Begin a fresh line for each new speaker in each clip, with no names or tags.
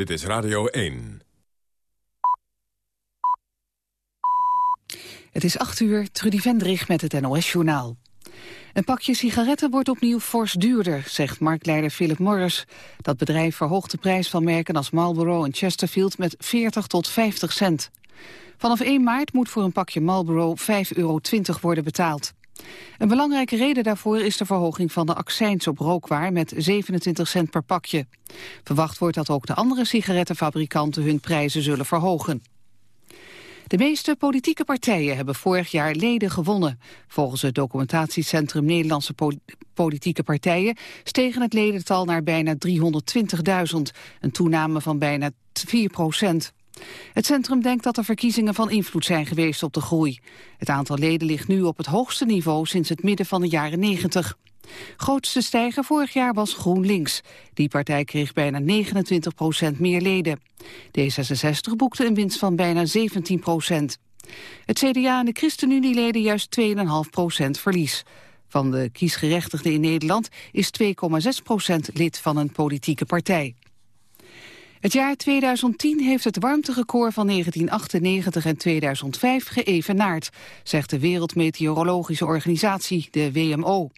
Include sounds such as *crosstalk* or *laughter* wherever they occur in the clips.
Dit is Radio 1.
Het is 8 uur, Trudy Vendrich met het NOS-journaal. Een pakje sigaretten wordt opnieuw fors duurder, zegt marktleider Philip Morris. Dat bedrijf verhoogt de prijs van merken als Marlboro en Chesterfield met 40 tot 50 cent. Vanaf 1 maart moet voor een pakje Marlboro 5,20 euro worden betaald. Een belangrijke reden daarvoor is de verhoging van de accijns op rookwaar met 27 cent per pakje. Verwacht wordt dat ook de andere sigarettenfabrikanten hun prijzen zullen verhogen. De meeste politieke partijen hebben vorig jaar leden gewonnen. Volgens het documentatiecentrum Nederlandse politieke partijen stegen het ledental naar bijna 320.000, een toename van bijna 4 procent. Het centrum denkt dat er verkiezingen van invloed zijn geweest op de groei. Het aantal leden ligt nu op het hoogste niveau sinds het midden van de jaren 90. Grootste stijger vorig jaar was GroenLinks. Die partij kreeg bijna 29 procent meer leden. D66 boekte een winst van bijna 17 procent. Het CDA en de ChristenUnie leden juist 2,5 procent verlies. Van de kiesgerechtigden in Nederland is 2,6 procent lid van een politieke partij. Het jaar 2010 heeft het warmterecord van 1998 en 2005 geëvenaard, zegt de Wereldmeteorologische Organisatie, de WMO.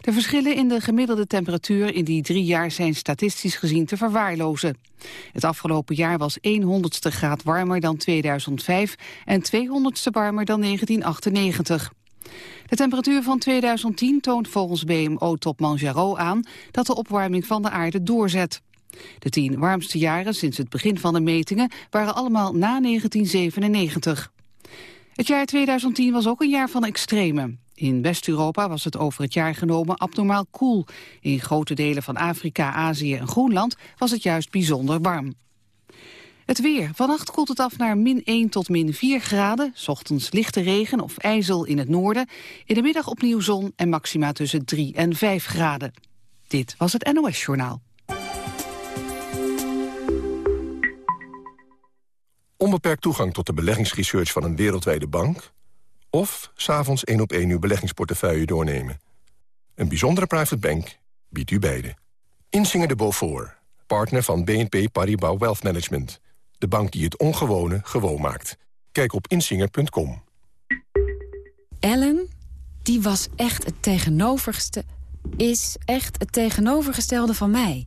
De verschillen in de gemiddelde temperatuur in die drie jaar zijn statistisch gezien te verwaarlozen. Het afgelopen jaar was 100ste graad warmer dan 2005 en 200ste warmer dan 1998. De temperatuur van 2010 toont volgens BMO-topman Jarot aan dat de opwarming van de aarde doorzet. De tien warmste jaren sinds het begin van de metingen waren allemaal na 1997. Het jaar 2010 was ook een jaar van extreme. In West-Europa was het over het jaar genomen abnormaal koel. In grote delen van Afrika, Azië en Groenland was het juist bijzonder warm. Het weer. Vannacht koelt het af naar min 1 tot min 4 graden. Ochtends lichte regen of ijzel in het noorden. In de middag opnieuw zon en maxima tussen 3 en 5 graden. Dit was het NOS Journaal.
Onbeperkt toegang tot de beleggingsresearch van een wereldwijde bank... of s'avonds één op één uw beleggingsportefeuille doornemen. Een bijzondere private bank biedt u beide. Insinger de Beaufort, partner van BNP Paribas Wealth Management. De bank die het ongewone gewoon maakt. Kijk op insinger.com.
Ellen, die was echt het tegenovergestelde is echt het tegenovergestelde van mij.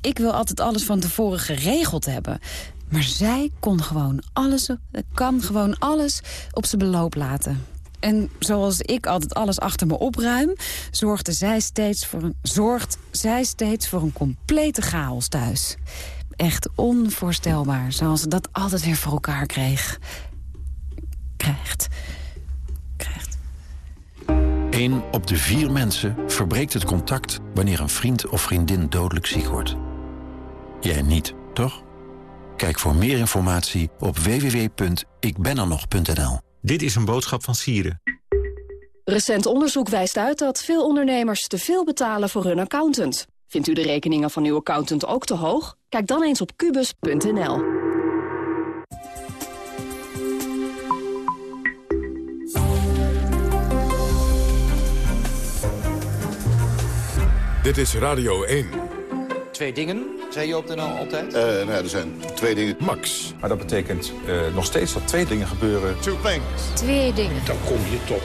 Ik wil altijd alles van tevoren geregeld hebben. Maar zij kon gewoon alles, kan gewoon alles op zijn beloop laten. En zoals ik altijd alles achter me opruim... zorgde zij steeds voor een, zorgt zij steeds voor een complete chaos thuis. Echt onvoorstelbaar, zoals ze dat altijd weer voor elkaar kreeg. Krijgt. Krijgt.
Eén op de vier mensen verbreekt het contact... wanneer een vriend of vriendin dodelijk ziek wordt. Jij niet, toch? Kijk voor meer informatie op www.ikbenernog.nl.
Dit is een boodschap van Sieren.
Recent onderzoek wijst uit dat veel ondernemers te veel betalen voor hun accountant. Vindt u de rekeningen van uw accountant ook te hoog? Kijk dan eens op kubus.nl.
Dit is Radio 1.
Twee dingen, zei je op de NL altijd?
Uh, nou er zijn twee dingen.
Max.
Maar dat betekent uh, nog steeds dat twee dingen gebeuren.
Two things.
Twee dingen.
Dan kom je tot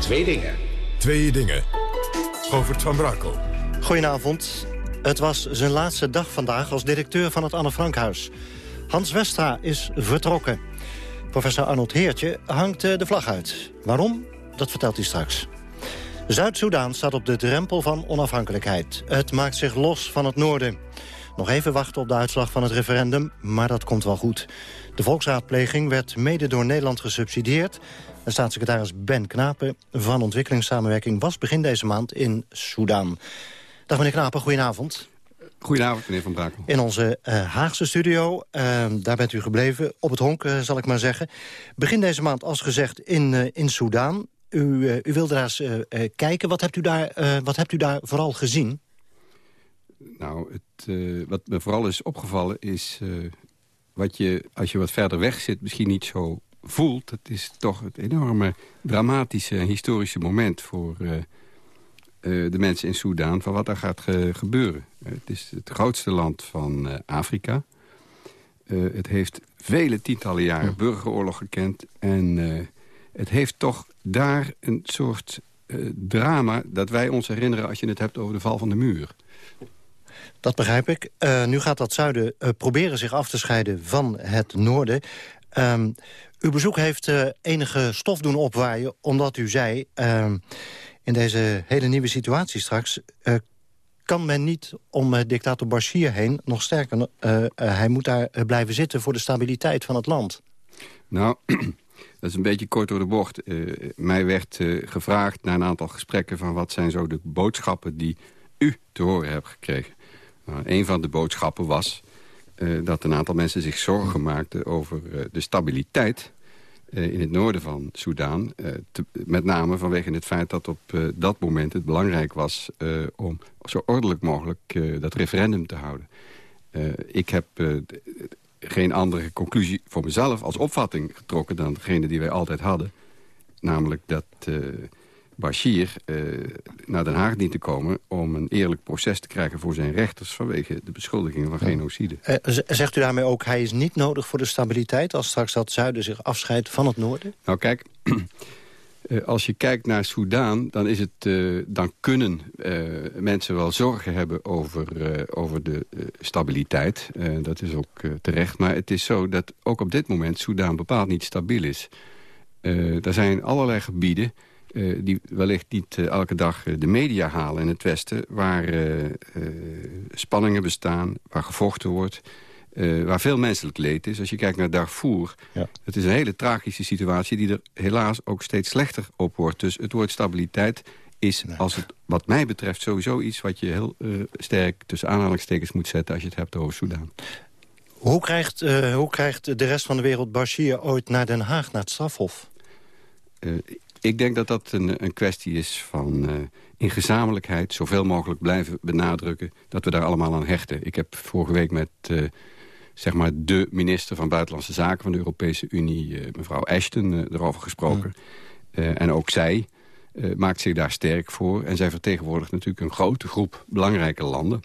twee dingen.
Twee dingen. Govert van Brakel.
Goedenavond. Het was zijn laatste dag vandaag als directeur van het Anne Frankhuis. Hans Westra is vertrokken. Professor Arnold Heertje hangt de vlag uit. Waarom? Dat vertelt hij straks. Zuid-Soedan staat op de drempel van onafhankelijkheid. Het maakt zich los van het noorden. Nog even wachten op de uitslag van het referendum, maar dat komt wel goed. De volksraadpleging werd mede door Nederland gesubsidieerd. En staatssecretaris Ben Knapen van Ontwikkelingssamenwerking... was begin deze maand in Soedan. Dag meneer Knapen, goedenavond.
Goedenavond, meneer Van Brakel.
In onze uh, Haagse studio, uh, daar bent u gebleven, op het honk, uh, zal ik maar zeggen. Begin deze maand, als gezegd, in, in Soedan. U, uh, u wilde daar eens uh, uh, kijken. Wat hebt, u daar, wat hebt u daar vooral gezien?
Nou, het, wat me vooral is opgevallen is... wat je, als je wat verder weg zit, misschien niet zo voelt. Het is toch het enorme dramatische historische moment... voor de mensen in Soedan, van wat er gaat ge gebeuren. het is het grootste land van Afrika... het heeft vele tientallen jaren burgeroorlog gekend. En het heeft toch daar een soort drama... dat wij ons herinneren als je het hebt over de val van de muur.
Dat begrijp ik. nu gaat dat zuiden proberen zich af te scheiden van het noorden. Um, uw bezoek heeft uh, enige stof doen opwaaien, omdat u zei... Uh, in deze hele nieuwe situatie straks... Kan men niet om dictator Bashir heen, nog sterker... hij moet daar blijven zitten voor de stabiliteit van het land.
Nou, *clears throat* dat is een beetje kort door de bocht. mij werd gevraagd na een aantal gesprekken... van wat zijn zo de boodschappen die u te horen hebt gekregen. Nou, een van de boodschappen was uh, dat een aantal mensen zich zorgen maakten over de stabiliteit in het noorden van Soudaan. met name vanwege het feit dat op dat moment het belangrijk was om zo ordelijk mogelijk dat referendum te houden. ik heb geen andere conclusie voor mezelf als opvatting getrokken dan degene die wij altijd hadden. Namelijk dat Bashir uh, naar Den Haag dient te komen... om een eerlijk proces te krijgen voor zijn rechters... vanwege de beschuldigingen van genocide.
Uh, zegt u daarmee ook, hij is niet nodig voor de stabiliteit... als straks dat zuiden zich afscheidt van het noorden?
Nou kijk, *clears throat* uh, als je kijkt naar Soudaan... dan, is het, dan kunnen mensen wel zorgen hebben over, over de stabiliteit. dat is ook terecht. Maar het is zo dat ook op dit moment Soudaan bepaald niet stabiel is. er zijn allerlei gebieden die wellicht niet elke dag de media halen in het Westen... waar spanningen bestaan, waar gevochten wordt... waar veel menselijk leed is. Als je kijkt naar Darfur, ja. het is een hele tragische situatie... die er helaas ook steeds slechter op wordt. Dus het woord stabiliteit is, als het, wat mij betreft, sowieso iets... wat je heel sterk tussen aanhalingstekens moet zetten... als je het hebt over Soudaan.
Hoe krijgt, hoe krijgt de rest van de wereld Bashir ooit naar Den Haag, naar het strafhof?
Ik denk dat dat een, een kwestie is van in gezamenlijkheid... zoveel mogelijk blijven benadrukken dat we daar allemaal aan hechten. Ik heb vorige week met zeg maar de minister van Buitenlandse Zaken... van de Europese Unie, uh, mevrouw Ashton, erover gesproken. en ook zij maakt zich daar sterk voor. En zij vertegenwoordigt natuurlijk een grote groep belangrijke landen.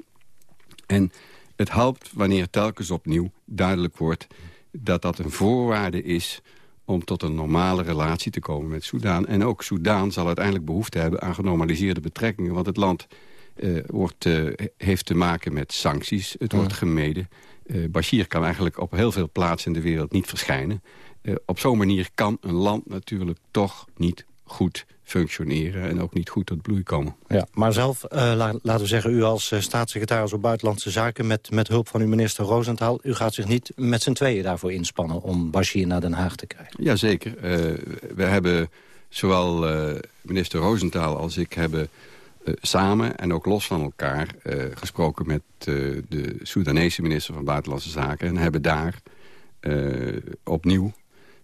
En het helpt wanneer telkens opnieuw duidelijk wordt... dat dat een voorwaarde is om tot een normale relatie te komen met Soudaan. En ook Soudaan zal uiteindelijk behoefte hebben aan genormaliseerde betrekkingen. Want het land wordt, heeft te maken met sancties. Het wordt gemeden. Uh, Bashir kan eigenlijk op heel veel plaatsen in de wereld niet verschijnen. op zo'n manier kan een land natuurlijk toch niet goed functioneren en ook niet goed tot bloei komen.
Ja, maar zelf, uh, laten we zeggen, u als staatssecretaris op Buitenlandse Zaken... Met, met hulp van uw minister Rosenthal... u gaat zich niet met z'n tweeën daarvoor inspannen om Bashir naar Den Haag te krijgen.
Jazeker. We hebben zowel minister Rosenthal als ik hebben samen en ook los van elkaar gesproken... met de Soedanese minister van Buitenlandse Zaken... en hebben daar opnieuw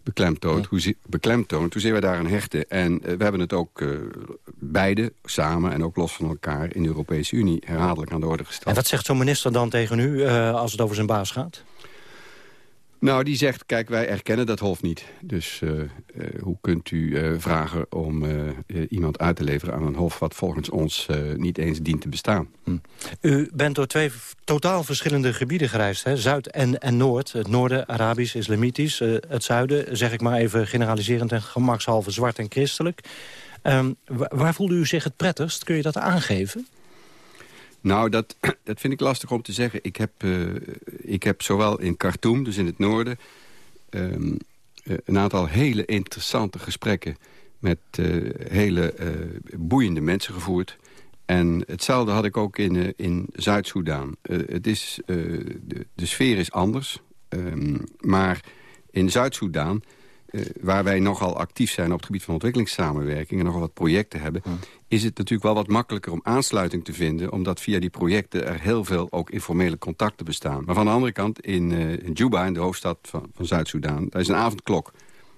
beklemtoond, hoe, beklemtoond hoe zeer we daaraan hechten. En we hebben het ook uh, beide samen en ook los van elkaar in de Europese Unie herhaaldelijk aan de orde gesteld.
En wat zegt zo'n minister dan tegen u uh, als het over zijn baas gaat?
Nou, die zegt, kijk, wij erkennen dat Hof niet. Dus uh, uh, hoe kunt u uh, vragen om iemand uit te leveren aan een Hof... wat volgens ons niet eens dient te bestaan? Hm.
U bent door twee totaal verschillende gebieden gereisd, hè? Zuid en, en Noord. Het noorden, Arabisch, Islamitisch. het zuiden, zeg ik maar even generaliserend en gemakshalve zwart en christelijk. Um, waar voelde u zich het prettigst? Kun je dat aangeven?
Nou, dat, *clears throat* dat vind ik lastig om te zeggen. Ik heb, uh, ik heb zowel in Khartoum, dus in het noorden... Um, een aantal hele interessante gesprekken... met uh, hele boeiende mensen gevoerd. En hetzelfde had ik ook in, in Zuid-Soedan. het is, de, de sfeer is anders. Um, maar in Zuid-Soedan... Uh, waar wij nogal actief zijn op het gebied van ontwikkelingssamenwerking... en nogal wat projecten hebben is het natuurlijk wel wat makkelijker om aansluiting te vinden... omdat via die projecten er heel veel ook informele contacten bestaan. Maar van de andere kant, in, uh, in Juba, in de hoofdstad van, van Zuid-Soedan... daar is een avondklok.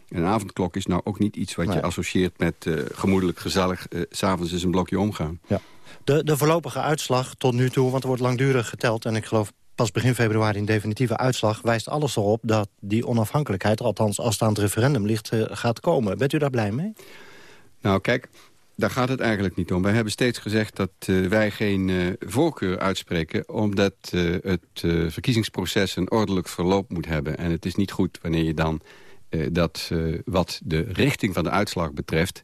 En een avondklok is nou ook niet iets wat je associeert met uh, gemoedelijk gezellig... S'avonds eens een blokje omgaan. Ja.
De, de voorlopige uitslag tot nu toe, want er wordt langdurig geteld... en ik geloof pas begin februari een definitieve uitslag... wijst alles erop dat die onafhankelijkheid, althans als het aan het referendum ligt, gaat komen. Bent u daar blij mee?
Nou, kijk, daar gaat het eigenlijk niet om. Wij hebben steeds gezegd dat uh, wij geen uh, voorkeur uitspreken... omdat het verkiezingsproces een ordelijk verloop moet hebben. En het is niet goed wanneer je dan dat wat de richting van de uitslag betreft...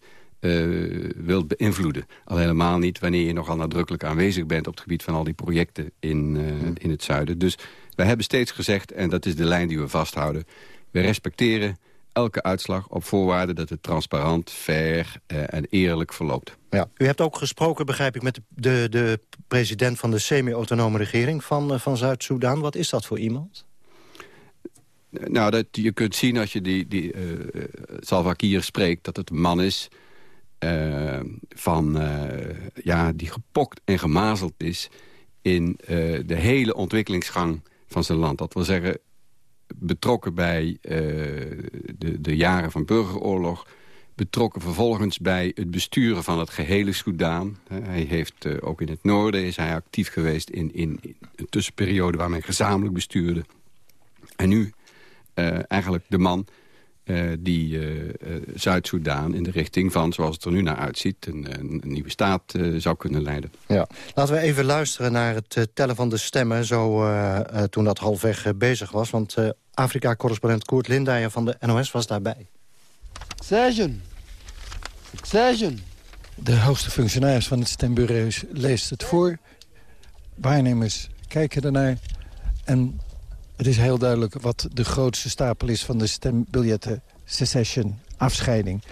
wilt beïnvloeden. Al helemaal niet wanneer je nogal nadrukkelijk aanwezig bent... op het gebied van al die projecten in, in het zuiden. Dus wij hebben steeds gezegd, en dat is de lijn die we vasthouden... we respecteren elke uitslag op voorwaarde dat het transparant, fair eh, en eerlijk verloopt.
Ja. U hebt ook gesproken, begrijp ik, met de, de president van de semi-autonome regering van, van Zuid-Soedan. Wat is dat voor iemand?
Nou, dat, je kunt zien als je die, die Salva Kiir spreekt... dat het een man is uh, van, ja, die gepokt en gemazeld is... in de hele ontwikkelingsgang van zijn land. Dat wil zeggen, betrokken bij de, de jaren van burgeroorlog betrokken vervolgens bij het besturen van het gehele Soudaan. Hij heeft ook in het noorden is hij actief geweest in, in, in, een tussenperiode waar men gezamenlijk bestuurde. En nu eigenlijk de man uh, die Zuid-Soedan in de richting van, zoals het er nu naar uitziet... een, een nieuwe staat zou kunnen leiden.
Ja. Laten we even luisteren naar het tellen van de stemmen... zo toen dat halfweg bezig was. Want Afrika-correspondent Koert Lindijer van de NOS was daarbij.
Excision. Excision. De hoogste functionaris van het stembureau leest het voor. Waarnemers kijken ernaar. En het is heel duidelijk wat de grootste stapel is van de stembiljetten. Secession, afscheiding.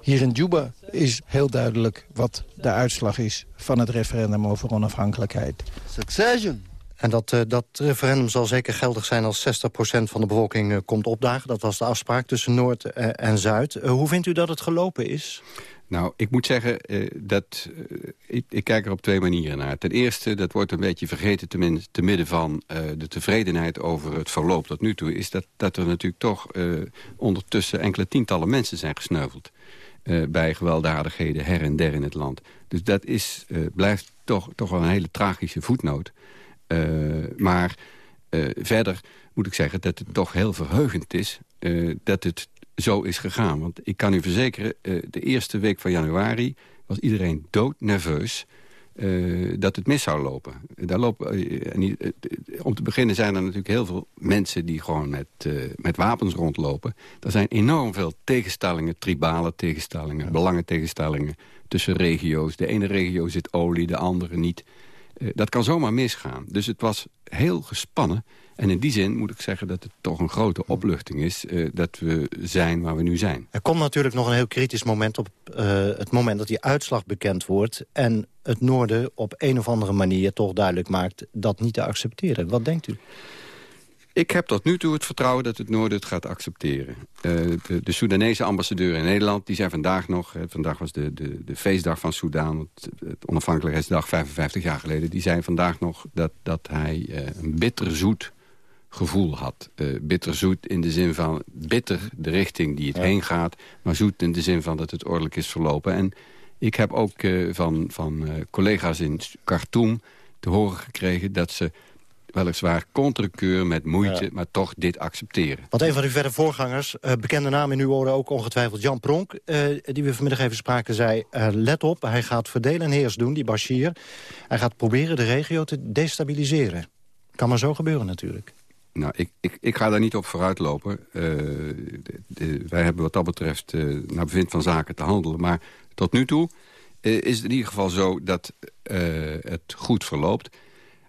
Hier in Juba is heel duidelijk wat de uitslag is van het referendum over onafhankelijkheid.
Succession. En dat, uh, dat referendum zal zeker geldig zijn als 60% van de bevolking uh, komt opdagen. Dat was de afspraak tussen Noord uh, en Zuid. hoe vindt u dat het gelopen is?
Nou, ik moet zeggen, dat, ik, ik, kijk er op twee manieren naar. Ten eerste, dat wordt een beetje vergeten te, min, te midden van de tevredenheid over het verloop tot nu toe... is dat, dat er natuurlijk toch ondertussen enkele tientallen mensen zijn gesneuveld. bij gewelddadigheden her en der in het land. Dus dat is, blijft toch, toch wel een hele tragische voetnoot. Eh, maar eh, verder moet ik zeggen dat het toch heel verheugend is... Eh, dat het zo is gegaan. Want ik kan u verzekeren, de eerste week van januari... was iedereen doodnerveus uh, dat het mis zou lopen. Daar lopen uh, om te beginnen zijn er natuurlijk heel veel mensen... die gewoon met, met wapens rondlopen. Er zijn enorm veel tegenstellingen, tribale tegenstellingen... Ja. belangentegenstellingen tussen regio's. De ene regio zit olie, de andere niet. Eh, dat kan zomaar misgaan. Dus het was heel gespannen. En in die zin moet ik zeggen dat het toch een grote opluchting is... Uh, dat we zijn waar we nu zijn.
Er komt natuurlijk nog een heel kritisch moment op uh, het moment dat die uitslag bekend wordt... en het noorden op een of andere manier toch duidelijk maakt dat niet te accepteren. Wat denkt u?
Ik heb tot nu toe het vertrouwen dat het Noorden het gaat accepteren. Uh, de, de Soedanese ambassadeur in Nederland, die zei vandaag nog... Vandaag was de, de, de feestdag van Soedan, het, het onafhankelijkheidsdag 55 jaar geleden... die zei vandaag nog dat, dat hij een bitterzoet gevoel had. bitterzoet in de zin van bitter de richting die het ja. heen gaat... maar zoet in de zin van dat het ordelijk is verlopen. En ik heb ook van, van collega's in Khartoum te horen gekregen... dat ze weliswaar contrekeur met moeite, maar toch dit accepteren.
Want een van uw verre voorgangers, uh, bekende naam in uw oren ook ongetwijfeld Jan Pronk... Uh, die we vanmiddag even spraken, zei, uh, let op, hij gaat verdelen en heers doen, die Bashir. Hij gaat proberen de regio te destabiliseren. Kan maar zo gebeuren natuurlijk.
Nou, ik, ik, ik ga daar niet op vooruitlopen. De, de, wij hebben wat dat betreft naar bevind van zaken te handelen. Maar tot nu toe is het in ieder geval zo dat het goed verloopt...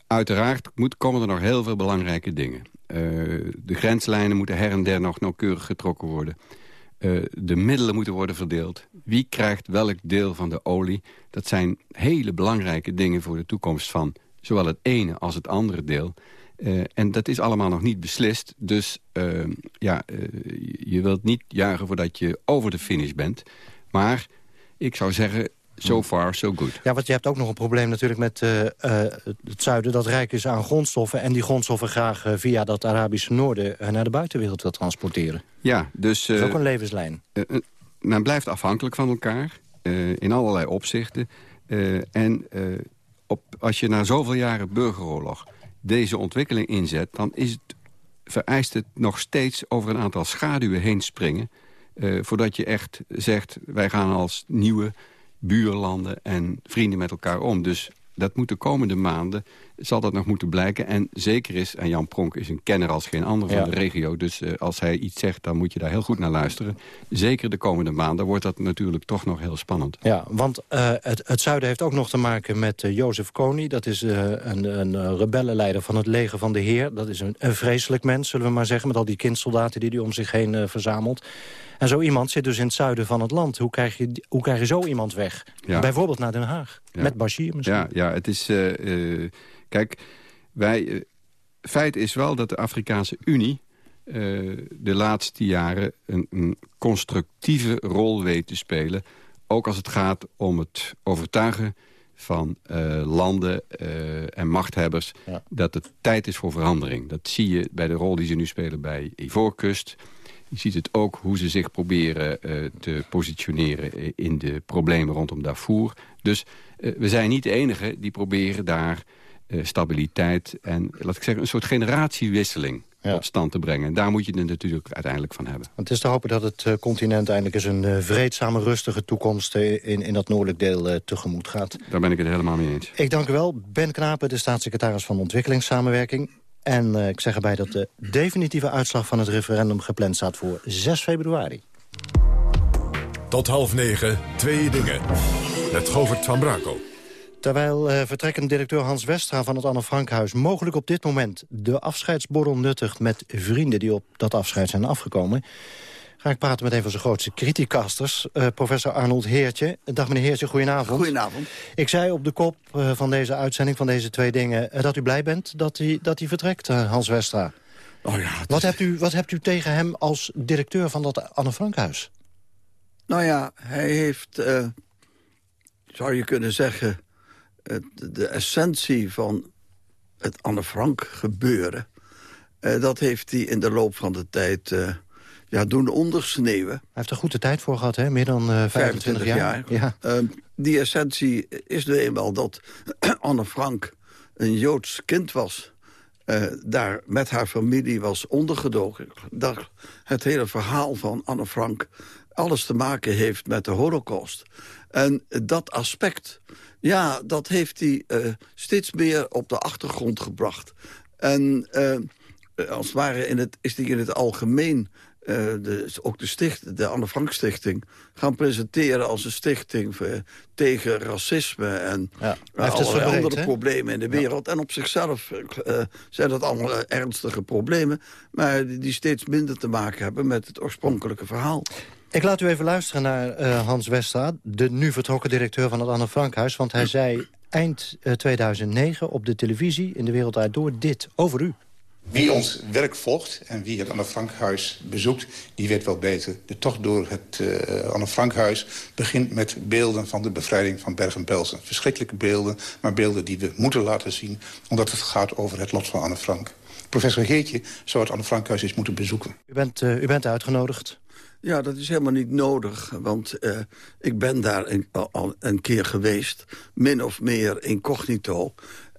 Uiteraard moet, komen er nog heel veel belangrijke dingen. Uh, de grenslijnen moeten her en der nog nauwkeurig getrokken worden. Uh, de middelen moeten worden verdeeld. Wie krijgt welk deel van de olie? Dat zijn hele belangrijke dingen voor de toekomst van zowel het ene als het andere deel. Uh, en dat is allemaal nog niet beslist. Dus ja, je wilt niet jagen voordat je over de finish bent. Maar ik zou zeggen, So far, so good.
Ja, want je hebt ook nog een probleem natuurlijk met het zuiden... dat rijk is aan grondstoffen en die grondstoffen graag via dat Arabische noorden... naar de buitenwereld wil transporteren.
Ja, dus...
dat is ook een levenslijn.
men blijft afhankelijk van elkaar, in allerlei opzichten. en op, als je na zoveel jaren burgeroorlog deze ontwikkeling inzet... dan is het, vereist het nog steeds over een aantal schaduwen heen springen... voordat je echt zegt, wij gaan als nieuwe buurlanden en vrienden met elkaar om. Dus dat moet de komende maanden, zal dat nog moeten blijken. En zeker is, en Jan Pronk is een kenner als geen ander van de regio... dus uh, als hij iets zegt, dan moet je daar heel goed naar luisteren. Zeker de komende maanden wordt dat natuurlijk toch nog heel spannend.
Ja, want uh, het, het, zuiden heeft ook nog te maken met uh, Jozef Kony. Dat is een, een rebellenleider van het leger van de Heer. Dat is een, een, vreselijk mens, zullen we maar zeggen... met al die kindsoldaten die hij om zich heen verzamelt. En zo iemand zit dus in het zuiden van het land. Hoe krijg je, hoe krijg je zo iemand weg? Ja. Bijvoorbeeld naar Den Haag. Met Bashir misschien.
Ja, ja het is... Kijk, wij... Uh, feit is wel dat de Afrikaanse Unie... Uh, de laatste jaren een, een, constructieve rol weet te spelen. Ook als het gaat om het overtuigen van landen en machthebbers... Ja. dat het tijd is voor verandering. Dat zie je bij de rol die ze nu spelen bij Ivoorkust... Je ziet het ook hoe ze zich proberen te positioneren in de problemen rondom Darfur. Dus we zijn niet de enige die proberen daar stabiliteit en laat ik zeggen een soort generatiewisseling ja. tot stand te brengen. En daar moet je het natuurlijk uiteindelijk van hebben.
Het is te hopen dat het continent eindelijk eens een vreedzame, rustige toekomst in, in dat noordelijk deel tegemoet gaat.
Daar ben ik het helemaal mee eens.
Ik dank u wel. Ben Knapen, de staatssecretaris van Ontwikkelingssamenwerking. En uh, ik zeg erbij dat de definitieve uitslag van het referendum gepland staat voor 6 februari.
Tot half negen, twee dingen. Met Govert van Brakel.
Terwijl uh, vertrekkend directeur Hans Westra van het Anne Frankhuis... mogelijk op dit moment de afscheidsborrel nuttigt met vrienden... die op dat afscheid zijn afgekomen ga ik praten met een van zijn grootste criticasters, uh, professor Arnold Heertje. Dag meneer Heertje, goedenavond.
Goedenavond.
Ik zei op de kop uh, van deze uitzending van deze twee dingen... Uh, dat u blij bent dat hij, dat hij vertrekt, Hans Westra.
Oh ja,
wat, hebt u, wat hebt u tegen hem als directeur van dat Anne Frankhuis?
Nou ja, hij heeft, zou je kunnen zeggen... de essentie van het Anne Frank gebeuren... dat heeft hij in de loop van de tijd ja, doen ondersneeuwen. Hij
heeft er goede tijd voor gehad, hè? Meer dan uh, 25, 25, jaar.
Ja. Uh, die essentie is nu eenmaal dat *clears throat* Anne Frank een Joods kind was... Daar met haar familie was ondergedoken. Dat het hele verhaal van Anne Frank alles te maken heeft met de holocaust. En dat aspect, ja, dat heeft hij uh, steeds meer op de achtergrond gebracht. En uh, als het ware in het, is hij in het algemeen uh, de, ook de, sticht, de Anne Frank Stichting gaan presenteren als een stichting voor, tegen racisme en ja, allerlei andere problemen in de wereld. En op zichzelf uh, zijn dat allemaal ernstige problemen, maar die, die, steeds minder te maken hebben met het oorspronkelijke verhaal.
Ik laat u even luisteren naar uh, Hans Westra, de nu vertrokken directeur van het Anne Frankhuis, want hij zei eind 2009 op de televisie in de Wereld Door dit over u.
Wie ons werk volgt en wie het Anne Frankhuis bezoekt... die weet wel beter. De tocht door het uh, Anne Frankhuis begint met beelden... van de bevrijding van Bergen-Belsen. Verschrikkelijke beelden, maar beelden die we moeten laten zien... omdat het gaat over het lot van Anne Frank. Professor Geertje zou het Anne Frankhuis eens moeten bezoeken.
U bent, uh, u bent uitgenodigd.
Ja, dat is helemaal niet nodig, want uh, ik ben daar een, al een keer geweest... min of meer incognito.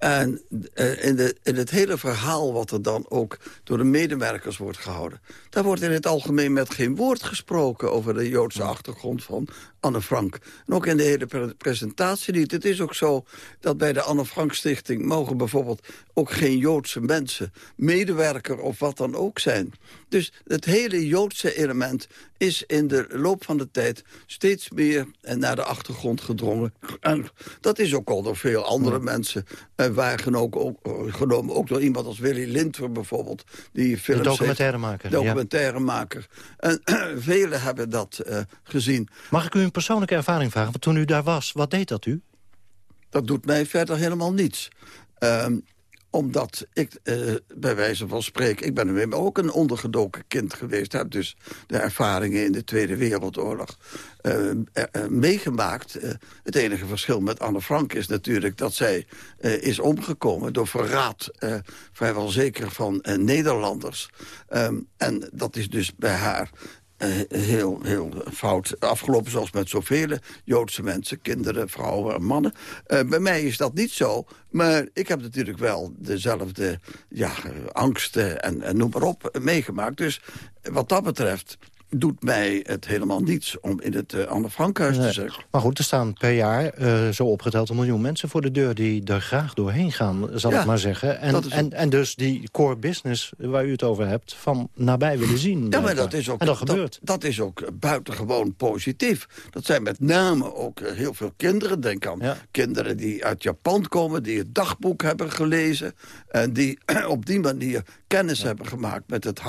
En uh, in, de, in het hele verhaal wat er dan ook door de medewerkers wordt gehouden... daar wordt in het algemeen met geen woord gesproken... over de Joodse achtergrond van Anne Frank. En ook in de hele presentatie niet. Het is ook zo dat bij de Anne Frank Stichting... mogen bijvoorbeeld ook geen Joodse mensen... medewerker of wat dan ook zijn. Dus het hele Joodse element is in de loop van de tijd... steeds meer naar de achtergrond gedrongen. En dat is ook al door veel andere mensen uh, waargenomen. Ook, genomen, ook door iemand als Willy Lindver bijvoorbeeld. Die films
de documentairemaker.
Documentairemaker. Ja. En velen hebben dat uh, gezien.
Mag ik u een persoonlijke ervaring vragen? Want toen u daar was, wat deed dat u?
Dat doet mij verder helemaal niets. Um, omdat ik, uh, bij wijze van spreken... ik ben ook een ondergedoken kind geweest. Heb dus de ervaringen in de Tweede Wereldoorlog uh, uh, meegemaakt. het enige verschil met Anne Frank is natuurlijk... dat zij is omgekomen door verraad... vrijwel zeker van Nederlanders. Um, en dat is dus bij haar heel, heel fout afgelopen, zoals met zoveel Joodse mensen, kinderen, vrouwen en mannen. Uh, bij mij is dat niet zo, maar ik heb natuurlijk wel dezelfde ja, angsten en, en noem maar op meegemaakt. Dus wat dat betreft doet mij het helemaal niets om in het uh, Anne Frankhuis te zeggen.
Maar goed, er staan per jaar uh, zo opgeteld een miljoen mensen voor de deur... die er graag doorheen gaan, zal ik maar zeggen. En, en, en dus die core business waar u het over hebt... van nabij willen zien.
Ja, maar dat is ook,
en dat, gebeurt.
Dat is ook buitengewoon positief. Dat zijn met name ook heel veel kinderen. Denk aan kinderen die uit Japan komen... die het dagboek hebben gelezen... en die *clears throat* op die manier kennis hebben gemaakt met het,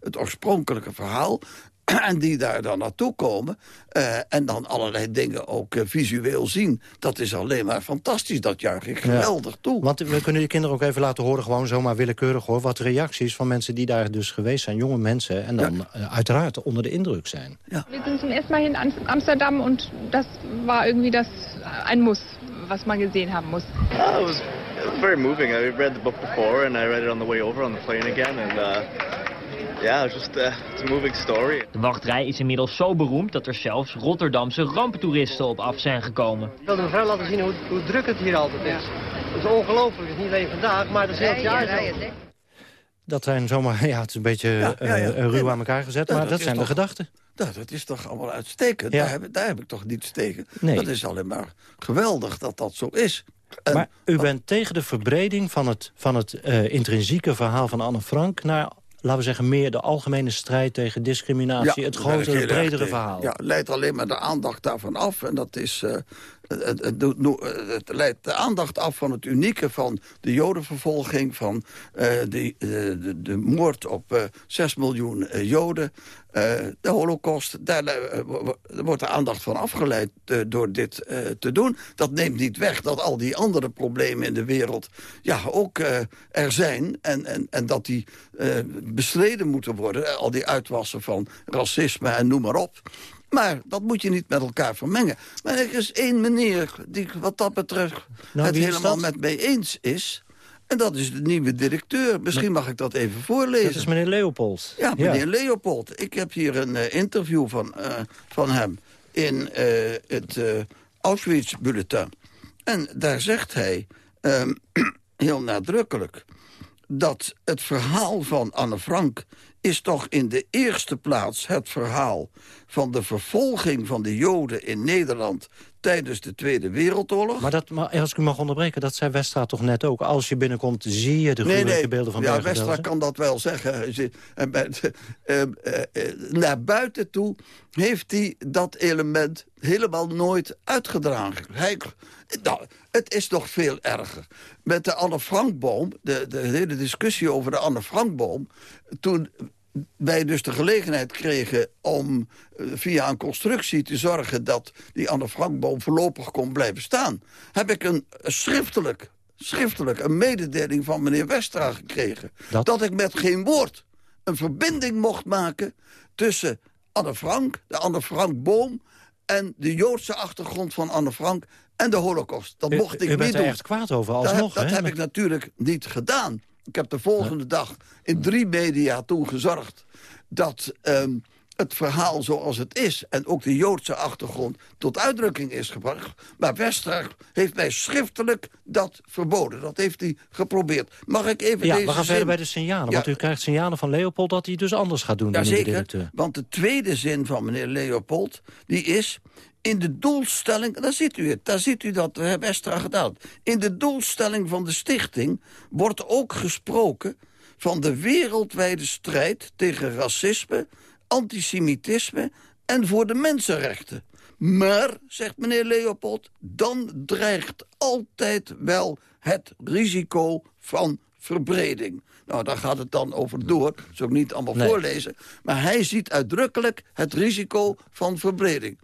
het oorspronkelijke verhaal. *clears throat* En die daar dan naartoe komen. Uh, en dan allerlei dingen ook uh, visueel zien. Dat is alleen maar fantastisch. Dat juich ik geweldig ja. toe.
Want we kunnen de kinderen ook even laten horen. Gewoon zomaar willekeurig hoor. Wat reacties van mensen die daar dus geweest zijn. Jonge mensen. En dan ja. uh, uiteraard onder de indruk zijn.
Ja. We zijn zum eerste Mal in Amsterdam. En dat was irgendwie das, ein Muss. Was man gesehen haben muss.
Oh, very moving. I read the book before. And I read it on the way over on the plane again. And ja, it's just uh, it's a moving story.
De wachtrij is inmiddels zo beroemd dat er zelfs Rotterdamse rampentoeristen op af zijn gekomen.
Ik wilde mevrouw laten zien hoe, hoe druk het hier altijd is. Het is ongelooflijk, het is niet alleen vandaag, maar het is heel het jaar zo.
Dat zijn zomaar, ja, het is een beetje ja, ja, ja. Uh, ruw aan elkaar gezet, maar dat, dat zijn
toch,
de gedachten.
Dat, dat is toch allemaal uitstekend. Daar, heb, daar heb ik toch niets tegen. Nee. Dat is alleen maar geweldig dat dat zo is.
En, maar u bent tegen de verbreding van het, van het uh, intrinsieke verhaal van Anne Frank... naar laten we zeggen, meer de algemene strijd tegen discriminatie.
Ja,
het grotere, bredere verhaal.
Ja, leidt alleen maar de aandacht daarvan af. En dat is... Uh, het, leidt de aandacht af van het unieke van de jodenvervolging... van uh, de, de, de, moord op uh, 6 miljoen joden... de holocaust, daar wordt de aandacht van afgeleid door dit te doen. Dat neemt niet weg dat al die andere problemen in de wereld... ja, ook er zijn en, en, en dat die bestreden moeten worden. Al die uitwassen van racisme en noem maar op. Maar dat moet je niet met elkaar vermengen. Maar er is één meneer die wat dat betreft nou, het helemaal met mij eens is... En dat is de nieuwe directeur. Misschien mag ik dat even voorlezen.
Dat is meneer Leopold.
Ja, meneer ja. Leopold. Ik heb hier een uh, interview van, uh, van hem in uh, het Auschwitz-bulletin. En daar zegt hij um, *clears throat* heel nadrukkelijk... dat het verhaal van Anne Frank is toch in de eerste plaats het verhaal van de vervolging van de Joden in Nederland tijdens de Tweede Wereldoorlog.
Maar, dat, maar als ik u mag onderbreken, dat zei Westra toch net ook. Als je binnenkomt, zie je de gruwelijke nee, nee, beelden van
Ja, Westra kan dat wel zeggen. *laughs* Naar buiten toe heeft hij dat element helemaal nooit uitgedragen. Hij, nou, het is nog veel erger. Met de Anne Frankboom, de, de hele discussie over de Anne Frankboom... toen wij dus de gelegenheid kregen om via een constructie te zorgen... dat die Anne Frankboom voorlopig kon blijven staan... heb ik een schriftelijk, schriftelijk een mededeling van meneer Westra gekregen... Dat? dat ik met geen woord een verbinding mocht maken tussen Anne Frank, de Anne Frankboom... en de Joodse achtergrond van Anne Frank en de holocaust. Dat mocht ik
u bent
niet doen.
echt kwaad over, alsnog.
Dat, dat heb ik natuurlijk niet gedaan. Ik heb de volgende dag in drie media toen gezorgd... dat um, het verhaal zoals het is... en ook de Joodse achtergrond tot uitdrukking is gebracht. Maar Westra heeft mij schriftelijk dat verboden. Dat heeft hij geprobeerd. Mag ik even
ja,
deze
we gaan
zin...
verder bij de signalen. Want u krijgt signalen van Leopold dat hij dus anders gaat doen,
ja,
de
zeker, want de tweede zin van meneer Leopold... die is in de doelstelling, daar ziet u het, daar ziet u dat uh, Westra gedaan. In de doelstelling van de stichting wordt ook gesproken van de wereldwijde strijd tegen racisme, antisemitisme en voor de mensenrechten. Maar, zegt meneer Leopold, dan dreigt altijd wel het risico van verbreding. Nou, daar gaat het dan over door. Dat zal ik niet allemaal
Nee.
voorlezen. Maar hij ziet uitdrukkelijk het risico van verbreding.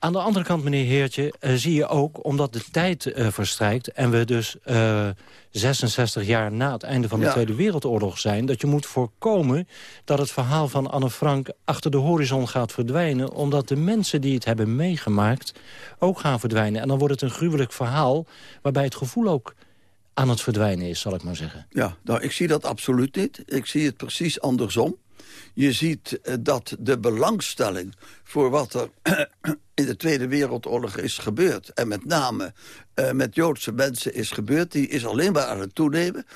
Aan de andere kant, meneer Heertje, eh, zie je ook... omdat de tijd eh, verstrijkt en we dus eh, 66 jaar na het einde van de
Ja.
Tweede Wereldoorlog zijn... dat je moet voorkomen dat het verhaal van Anne Frank achter de horizon gaat verdwijnen... omdat de mensen die het hebben meegemaakt ook gaan verdwijnen. En dan wordt het een gruwelijk verhaal waarbij het gevoel ook aan het verdwijnen is, zal ik maar zeggen.
Ja, nou, ik zie dat absoluut niet. Ik zie het precies andersom. Je ziet eh, dat de belangstelling voor wat er *clears throat* in de Tweede Wereldoorlog is gebeurd... en met name eh, met Joodse mensen is gebeurd... die is alleen maar aan het toenemen.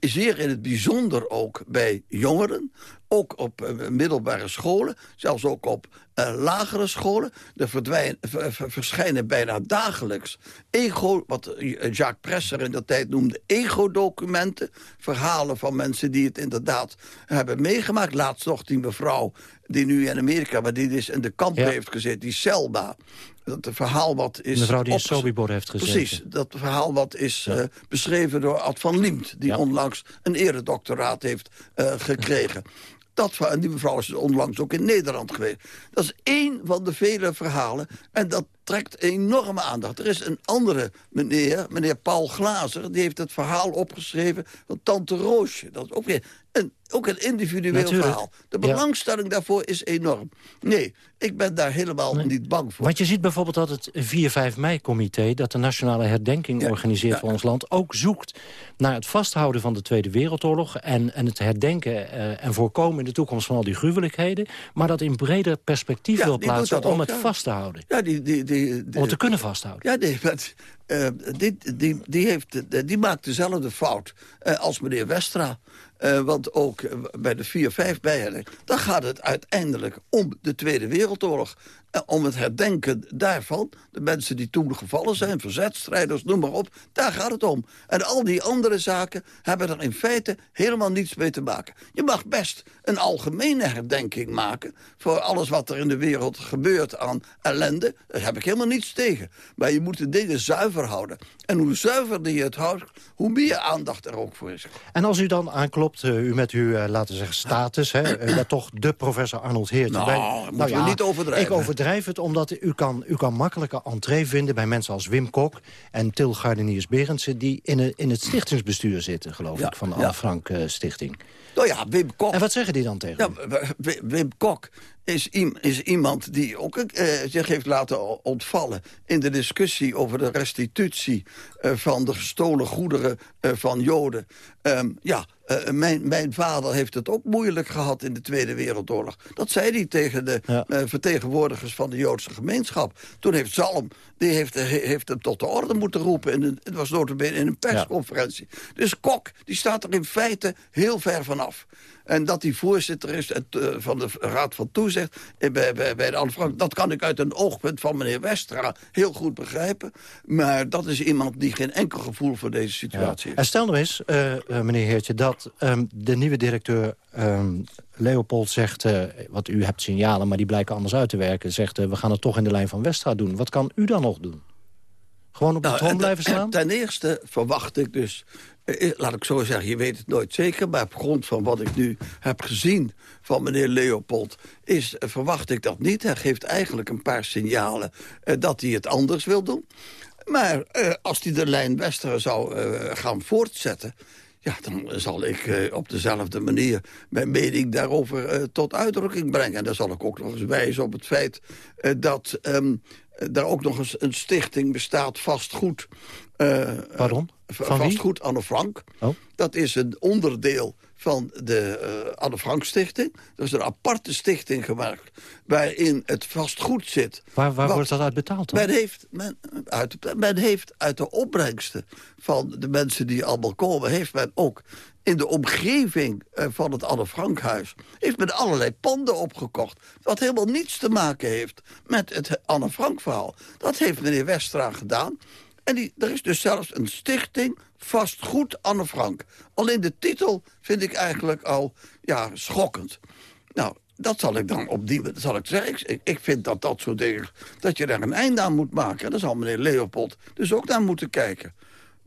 Zeer in het bijzonder ook bij jongeren. Ook op eh, middelbare scholen, zelfs ook op uh, lagere scholen. Er verdwijnen, verschijnen bijna dagelijks ego, wat Jacques Presser in de tijd noemde ego-documenten. Verhalen van mensen die het inderdaad hebben meegemaakt. Laatst nog die mevrouw die nu in Amerika, maar die dus in de kamp heeft gezeten, die Selma. Dat verhaal wat is...
Mevrouw die in Sobibor heeft gezeten.
Precies, dat verhaal wat is uh, beschreven door Ad van Liemt... die ja. onlangs een eredoctoraat heeft uh, gekregen. *laughs* Dat, en die mevrouw is onlangs ook in Nederland geweest. Dat is één van de vele verhalen. En dat trekt enorme aandacht. Er is een andere meneer, meneer Paul Glazer... die heeft het verhaal opgeschreven van Tante Roosje. Dat is ook weer een, ook een individueel
Natuurlijk.
verhaal. De belangstelling daarvoor is enorm. Nee, ik ben daar helemaal
Nee.
niet bang voor.
Want je ziet bijvoorbeeld dat het 4-5 mei-comité... dat de nationale herdenking organiseert voor ons land... ook zoekt naar het vasthouden van de Tweede Wereldoorlog... en, en het herdenken eh, en voorkomen in de toekomst van al die gruwelijkheden... maar dat in breder perspectief wil plaatsen om
ook,
het vast te houden.
Ja, die, die, die,
Om het te kunnen vasthouden.
Ja, nee, maar, eh, die, die, heeft, die maakt dezelfde fout eh, als meneer Westra. Want ook bij de 4-5 bijherdenking... dan gaat het uiteindelijk om de Tweede Wereldoorlog. Om het herdenken daarvan. De mensen die toen gevallen zijn, verzetstrijders, noem maar op. Daar gaat het om. En al die andere zaken hebben er in feite helemaal niets mee te maken. Je mag best een algemene herdenking maken... voor alles wat er in de wereld gebeurt aan ellende. Daar heb ik helemaal niets tegen. Maar je moet de dingen zuiver houden. En hoe zuiverder je het houdt, hoe meer aandacht er ook voor is.
En als u dan aanklopt, eh, u met uw, eh, laten we zeggen, status... Hè, met toch de professor Arnold Heertje.
Nou,
bij-
we niet overdrijven.
Ik overdrijf het, omdat u kan, u kan makkelijke entree vinden... bij mensen als Wim Kok en Til Gardeniers-Berendsen... die in, een- in het stichtingsbestuur zitten, geloof
Ja,
ik, van de
ja.
Anne Frank eh, Stichting.
Nou ja, Wim Kok...
En wat zeggen die dan tegen?
Ja, Wim Kok is, is iemand die ook eh, zich heeft laten ontvallen... in de discussie over de restitutie eh, van de gestolen goederen eh, van Joden. Ehm, ja, mijn, mijn vader heeft het ook moeilijk gehad in de Tweede Wereldoorlog. Dat zei hij tegen de vertegenwoordigers van de Joodse gemeenschap. Toen heeft Zalm, die heeft, he- heeft hem tot de orde moeten roepen. In een, het was notabene in een persconferentie. Dus Kok, die staat er in feite heel ver vanaf. En dat hij voorzitter is het, eh, van de Raad van Toezicht eh, bij, bij, bij de Anne Frank... dat kan ik uit een oogpunt van meneer Westra heel goed begrijpen. Maar dat is iemand die geen enkel gevoel voor deze situatie heeft.
En stel nou eens, eh, meneer Heertje, dat ehm, de nieuwe directeur ehm, Leopold zegt... eh, wat u hebt signalen, maar die blijken anders uit te werken... zegt, we gaan het toch in de lijn van Westra doen. Wat kan u dan nog doen? Gewoon op de
Nou,
trom blijven slaan?
Ten eerste verwacht ik dus... eh, laat ik zo zeggen, je weet het nooit zeker... maar op grond van wat ik nu heb gezien van meneer Leopold... Is, eh, verwacht ik dat niet. Hij geeft eigenlijk een paar signalen eh, dat hij het anders wil doen. Maar eh, als hij de lijn Westeren zou eh, gaan voortzetten... Ja, dan zal ik eh, op dezelfde manier mijn mening daarover eh, tot uitdrukking brengen. En dan zal ik ook nog eens wijzen op het feit eh, dat er ook nog eens een stichting bestaat, vastgoed. eh,
Pardon?
v-
Van wie?
vastgoed Anne Frank.
Oh.
Dat is een onderdeel van de eh, Anne Frank Stichting. Er is een aparte stichting gemaakt waarin het vastgoed zit.
Waar, waar wordt dat uit betaald dan?
men heeft, men, uit, men heeft uit de opbrengsten van de mensen die allemaal komen... heeft men ook in de omgeving eh, van het Anne Frankhuis... heeft men allerlei panden opgekocht... wat helemaal niets te maken heeft met het Anne Frank verhaal. Dat heeft meneer Westra gedaan. En die, er is dus zelfs een stichting vastgoed Anne Frank. Alleen de titel vind ik eigenlijk al ja, schokkend. Nou, dat zal ik dan op die zal ik zeggen. Ik, ik vind dat dat soort dingen, dat je daar een einde aan moet maken. En daar zal meneer Leopold dus ook naar moeten kijken.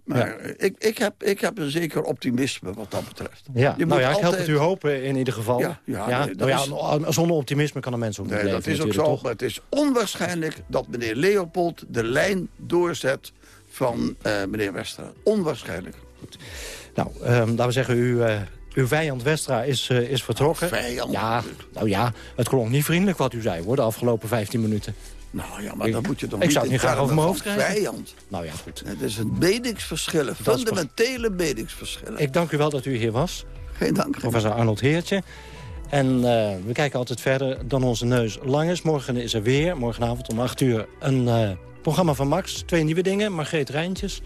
Maar eh, ik, ik, heb, ik heb een zeker optimisme wat dat betreft.
Ja,
Je
nou ja, ik help het u hopen in ieder geval.
Ja, ja, nee,
nou ja,
is-
zonder optimisme kan een mens ook niet
Nee,
leven
dat is ook zo.
toch?
Maar het is onwaarschijnlijk dat meneer Leopold de lijn doorzet van eh, meneer Westra. Onwaarschijnlijk.
Nou, ehm, laten we zeggen, uw, eh, uw vijand Westra is, eh, is vertrokken.
vijand?
Ja, nou ja, het klonk niet vriendelijk wat u zei, hoor, de afgelopen 15 minuten.
Nou ja, maar
Ik-
dan moet je toch
ik
niet
zou het niet graag over mijn hoofd krijgen.
Vijand.
Nou ja, goed.
Het is een meningsverschillen,
Dat is
fundamentele meningsverschillen.
Ik dank u wel dat u hier was.
Geen dank.
Professor Arnold Heertje. En eh, we kijken altijd verder dan onze neus lang is. Morgen is er weer, morgenavond om 8 uur, een eh, programma van Max. Twee nieuwe dingen, Margreet Rijntjes.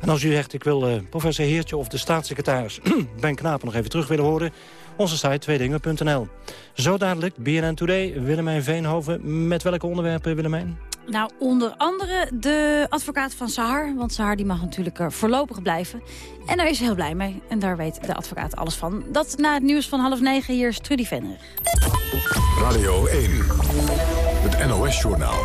En als u zegt, ik wil eh, professor Heertje of de staatssecretaris *clears throat* Ben Knapen nog even terug willen horen... Onze site tweedingen.nl. Zo dadelijk BNN Today, Willemijn Veenhoven. Met welke onderwerpen, Willemijn?
Nou, onder andere de advocaat van Sahar. Want Sahar die mag natuurlijk uh, voorlopig blijven. En daar is hij heel blij mee. En daar weet de advocaat alles van. Dat na het nieuws van half negen. Hier is Trudy Venner.
Radio 1. Het NOS-journaal.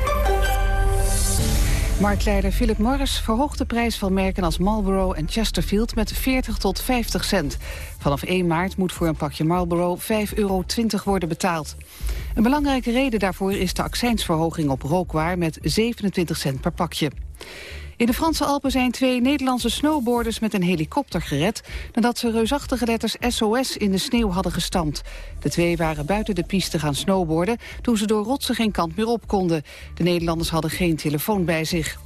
Marktleider Philip Morris verhoogt de prijs van merken als Marlboro en Chesterfield met 40 tot 50 cent. Vanaf 1 maart moet voor een pakje Marlboro 5,20 euro worden betaald. Een belangrijke reden daarvoor is de accijnsverhoging op rookwaar met 27 cent per pakje. In de Franse Alpen zijn twee Nederlandse snowboarders met een helikopter gered... nadat ze reusachtige letters SOS in de sneeuw hadden gestampt. De twee waren buiten de piste gaan snowboarden... toen ze door rotsen geen kant meer op konden. De Nederlanders hadden geen telefoon bij zich.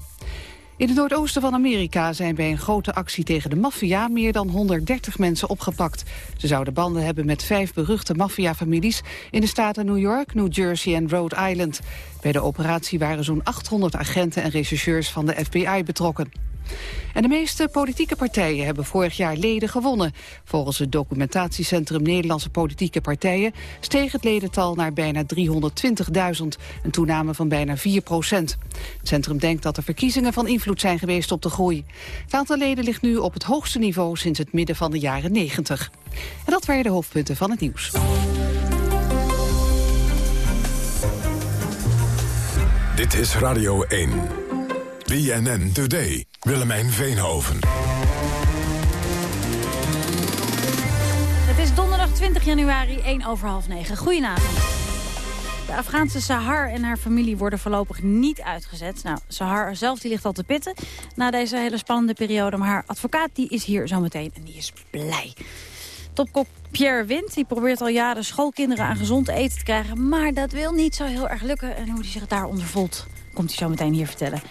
In het noordoosten van Amerika zijn bij een grote actie tegen de maffia meer dan 130 mensen opgepakt. Ze zouden banden hebben met vijf beruchte maffiafamilies in de staten New York, New Jersey en Rhode Island. Bij de operatie waren zo'n 800 agenten en rechercheurs van de FBI betrokken. En de meeste politieke partijen hebben vorig jaar leden gewonnen. Volgens het documentatiecentrum Nederlandse Politieke Partijen... steeg het ledental naar bijna 320.000, een toename van bijna 4 procent. Het centrum denkt dat de verkiezingen van invloed zijn geweest op de groei. Het aantal leden ligt nu op het hoogste niveau sinds het midden van de jaren 90. En dat waren de hoofdpunten van het nieuws.
Dit is Radio 1. BNN Today. Willemijn Veenhoven.
Het is donderdag 20 januari, 1 over half 9. Goedenavond. De Afghaanse Sahar en haar familie worden voorlopig niet uitgezet. Nou, Sahar zelf die ligt al te pitten na deze hele spannende periode. Maar haar advocaat die is hier zometeen en die is blij. Topkop Pierre Wind die probeert al jaren schoolkinderen aan gezond eten te krijgen. Maar dat wil niet zo heel erg lukken. En hoe hij zich daaronder voelt, komt hij zo meteen hier vertellen.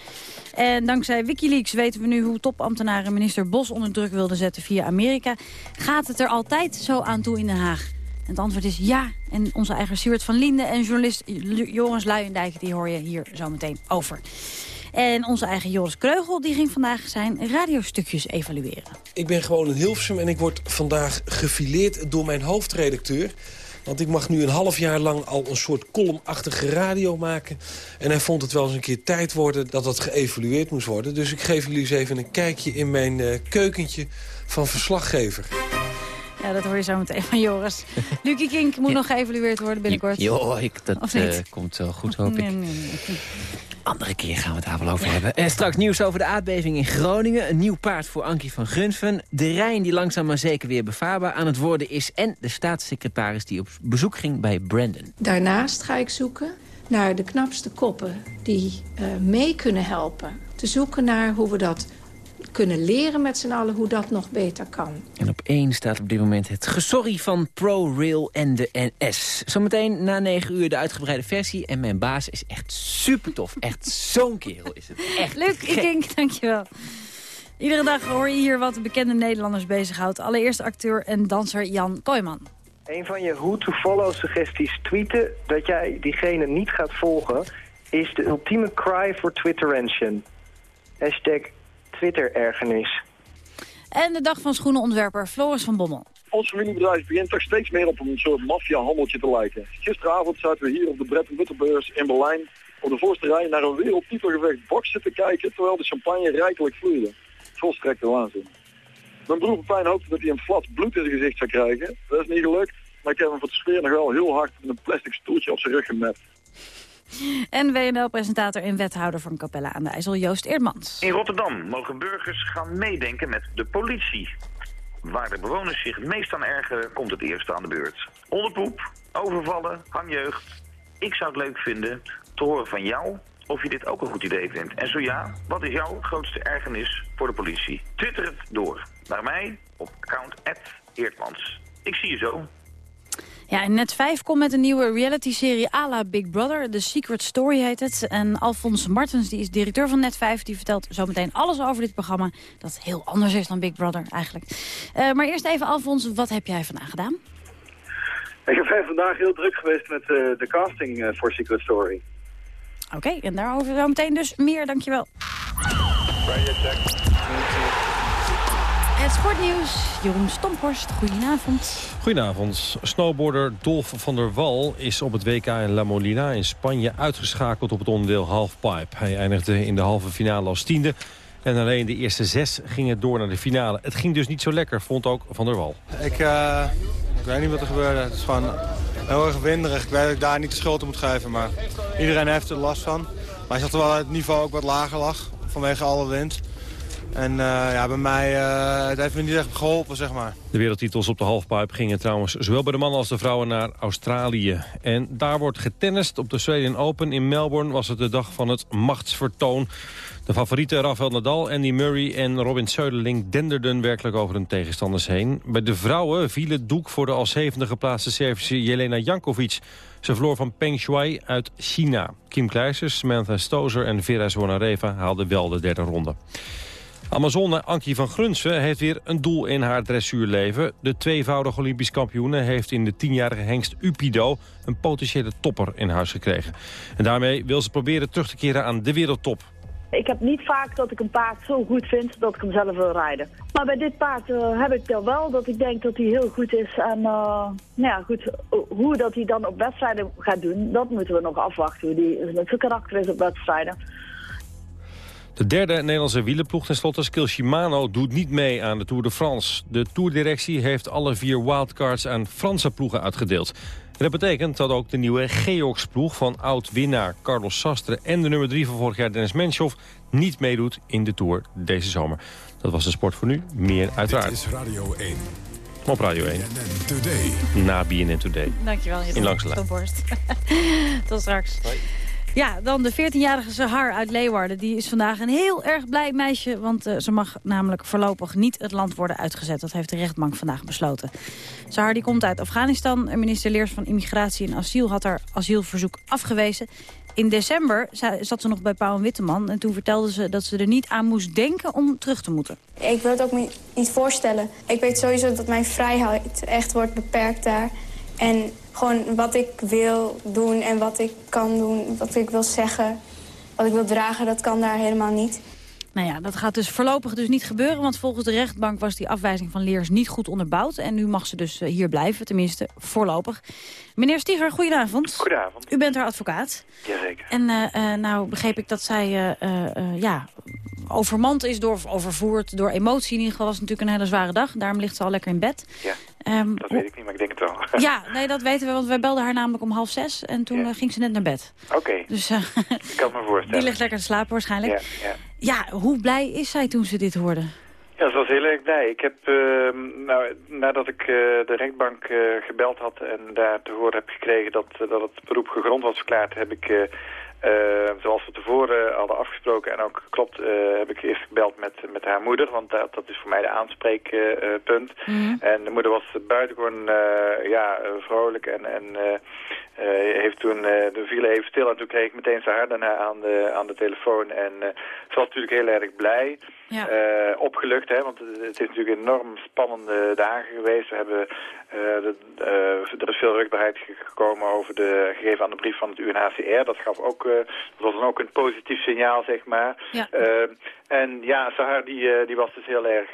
En dankzij Wikileaks weten we nu hoe topambtenaren minister Bos onder druk wilden zetten via Amerika. Gaat het er altijd zo aan toe in Den Haag? Het antwoord is ja. En onze eigen Stuart van Linden en journalist Joris Luijendijk... die hoor je hier zo meteen over. En onze eigen Joris Kreugel die ging vandaag zijn radiostukjes evalueren.
Ik ben gewoon een Hilversum en ik word vandaag gefileerd door mijn hoofdredacteur... Want ik mag nu een half jaar lang al een soort columnachtige radio maken. En hij vond het wel eens een keer tijd worden dat dat geëvalueerd moest worden. Dus ik geef jullie eens even een kijkje in mijn uh, keukentje van verslaggever.
Ja, dat hoor je zo meteen van Joris. *laughs* Lucie Kink moet nog geëvalueerd worden binnenkort.
Jo, ik, dat uh, komt wel goed, hoop ik. Nee, nee, nee. Andere keer gaan we het daar wel over hebben. En straks nieuws over de aardbeving in Groningen. Een nieuw paard voor Ankie van Grunsven. De Rijn die langzaam maar zeker weer bevaarbaar aan het worden is. En de staatssecretaris die op bezoek ging bij Brandon.
Daarnaast ga ik zoeken naar de knapste koppen die uh, mee kunnen helpen. Te zoeken naar hoe we dat kunnen leren met z'n allen hoe dat nog beter kan.
En op één staat op dit moment het gesorry van ProRail en de NS. Zometeen na negen uur de uitgebreide versie. En mijn baas is echt super tof. Echt zo'n kerel is het. Echt
Leuk, Ikink, dankjewel. Iedere dag hoor je hier wat bekende Nederlanders bezighoudt. Allereerst acteur en danser Jan Kooijman.
Een van je who-to-follow suggesties tweeten dat jij diegene niet gaat volgen... is de ultieme cry for Twitterention. Hashtag Twitter-ergernis.
En de dag van schoenenontwerper Floris van Bommel.
Ons familiebedrijf begint toch steeds meer op een soort maffia-handeltje te lijken. Gisteravond zaten we hier op de Bret Witterbeurs in Berlijn... op de voorste rij naar een wereldtitelgevecht boksen te kijken... terwijl de champagne rijkelijk vloeide. Volstrekte waanzin. Mijn broer Pepijn hoopte dat hij een flat bloed in zijn gezicht zou krijgen. Dat is niet gelukt, maar ik heb hem voor de sfeer nog wel heel hard... met een plastic stoeltje op zijn rug gemet.
En WNL-presentator en wethouder van Capella aan de IJssel, Joost Eerdmans.
In Rotterdam mogen burgers gaan meedenken met de politie. Waar de bewoners zich meest aan ergeren, komt het eerst aan de beurt. Onderpoep, overvallen, hangjeugd. Ik zou het leuk vinden te horen van jou of je dit ook een goed idee vindt. En zo ja, wat is jouw grootste ergernis voor de politie? Twitter het door naar mij op account Eertmans. Ik zie je zo.
Ja, en Net 5 komt met een nieuwe reality-serie à la Big Brother. The Secret Story heet het. En Alfons Martens, die is directeur van Net 5, die vertelt zometeen alles over dit programma. Dat heel anders is dan Big Brother eigenlijk. Uh, maar eerst even, Alfons, wat heb jij vandaag gedaan?
Ik ben vandaag heel druk geweest met uh, de casting uh, voor Secret Story.
Oké, okay, en daarover zometeen dus meer, dankjewel. Het sportnieuws, Jeroen Stomphorst, goedenavond.
Goedenavond. Snowboarder Dolf van der Wal is op het WK in La Molina in Spanje uitgeschakeld op het onderdeel halfpipe. Hij eindigde in de halve finale als tiende. En alleen de eerste zes gingen door naar de finale. Het ging dus niet zo lekker, vond ook Van der Wal.
Ik, uh, ik weet niet wat er gebeurde. Het is gewoon heel erg winderig. Ik weet dat ik daar niet de schuld aan moet geven. Maar iedereen heeft er last van. Maar ik zat er wel het niveau ook wat lager lag. Vanwege alle wind. En uh, ja, bij mij, uh, het heeft me niet echt geholpen, zeg maar.
De wereldtitels op de halfpipe gingen trouwens zowel bij de mannen als de vrouwen naar Australië. En daar wordt getennist. Op de Australian Open in Melbourne was het de dag van het machtsvertoon. De favorieten Rafael Nadal, Andy Murray en Robin Söderling denderden werkelijk over hun tegenstanders heen. Bij de vrouwen viel het doek voor de als zevende geplaatste Servische Jelena Jankovic. Ze verloor van Peng Shuai uit China. Kim Kleijsers, Samantha Stozer en Vera Zvonareva haalden wel de derde ronde. Amazone Ankie van Grunsen heeft weer een doel in haar dressuurleven. De tweevoudige Olympisch kampioene heeft in de tienjarige hengst Upido... een potentiële topper in huis gekregen. En daarmee wil ze proberen terug te keren aan de wereldtop.
Ik heb niet vaak dat ik een paard zo goed vind dat ik hem zelf wil rijden. Maar bij dit paard uh, heb ik dat wel, dat ik denk dat hij heel goed is. En uh, ja, goed, hoe dat hij dan op wedstrijden gaat doen, dat moeten we nog afwachten. Hoe die met zijn karakter is op wedstrijden.
De derde Nederlandse wielenploeg, tenslotte Skill Shimano, doet niet mee aan de Tour de France. De tourdirectie heeft alle vier wildcards aan Franse ploegen uitgedeeld. En dat betekent dat ook de nieuwe Geox-ploeg van oud-winnaar Carlos Sastre... en de nummer 3 van vorig jaar Dennis Menshoff niet meedoet in de Tour deze zomer. Dat was de sport voor nu. Meer uiteraard.
Dit is Radio 1.
Op Radio 1.
BNN Today.
Na BNN Today.
Dankjewel.
In langs de. *laughs*
Tot straks. Ja, dan de 14-jarige Sahar uit Leeuwarden. Die is vandaag een heel erg blij meisje... want uh, ze mag namelijk voorlopig niet het land worden uitgezet. Dat heeft de rechtbank vandaag besloten. Sahar die komt uit Afghanistan. Minister Leers van Immigratie en Asiel had haar asielverzoek afgewezen. In december zat ze nog bij Pauw en Witteman... en toen vertelde ze dat ze er niet aan moest denken om terug te moeten.
Ik wil het ook niet voorstellen. Ik weet sowieso dat mijn vrijheid echt wordt beperkt daar... En gewoon wat ik wil doen en wat ik kan doen, wat ik wil zeggen, wat ik wil dragen, dat kan daar helemaal niet.
Nou ja, dat gaat dus voorlopig dus niet gebeuren... want volgens de rechtbank was die afwijzing van Leers niet goed onderbouwd... en nu mag ze dus eh, hier blijven, tenminste voorlopig. Meneer Stieger, goedenavond.
Goedenavond.
U bent haar advocaat.
Jazeker.
En uh, uh, nou begreep ik dat zij uh, ja, overmand is, door, overvoerd door emotie. In ieder geval was het natuurlijk een hele zware dag. Daarom ligt ze al lekker in bed.
Ja, um, dat weet ik niet, maar ik denk het wel. *laughs*
ja, nee, dat weten we, want wij belden haar namelijk om half zes. En toen ja. ging ze net naar bed.
Oké, okay.
dus,
ik kan me voorstellen.
Die ligt lekker te slapen waarschijnlijk.
Ja, ja.
ja, hoe blij is zij toen ze dit hoorde?
Ja, ze was heel erg blij. Ik heb, uh, nou, nadat ik uh, de rechtbank gebeld had en daar te horen heb gekregen dat, dat het beroep gegrond was verklaard, heb ik, zoals we tevoren hadden afgesproken en ook klopt, heb ik eerst gebeld met, met haar moeder, want dat, dat is voor mij de aanspreekpunt.
Mm.
En de moeder was buitengewoon ja, vrolijk en, en heeft toen, de vielen even stil en toen kreeg ik meteen zijn haar daarna aan de, aan de telefoon en ze was natuurlijk heel erg blij.
Ja.
Uh, opgelucht, hè, want het is natuurlijk enorm spannende dagen geweest. We hebben, uh, de, uh, er is veel rugbaarheid gekomen over de gegeven aan de brief van het UNHCR. Dat gaf ook, dat was dan ook een positief signaal, zeg maar.
Ja.
en ja, Sahar die, die was dus heel erg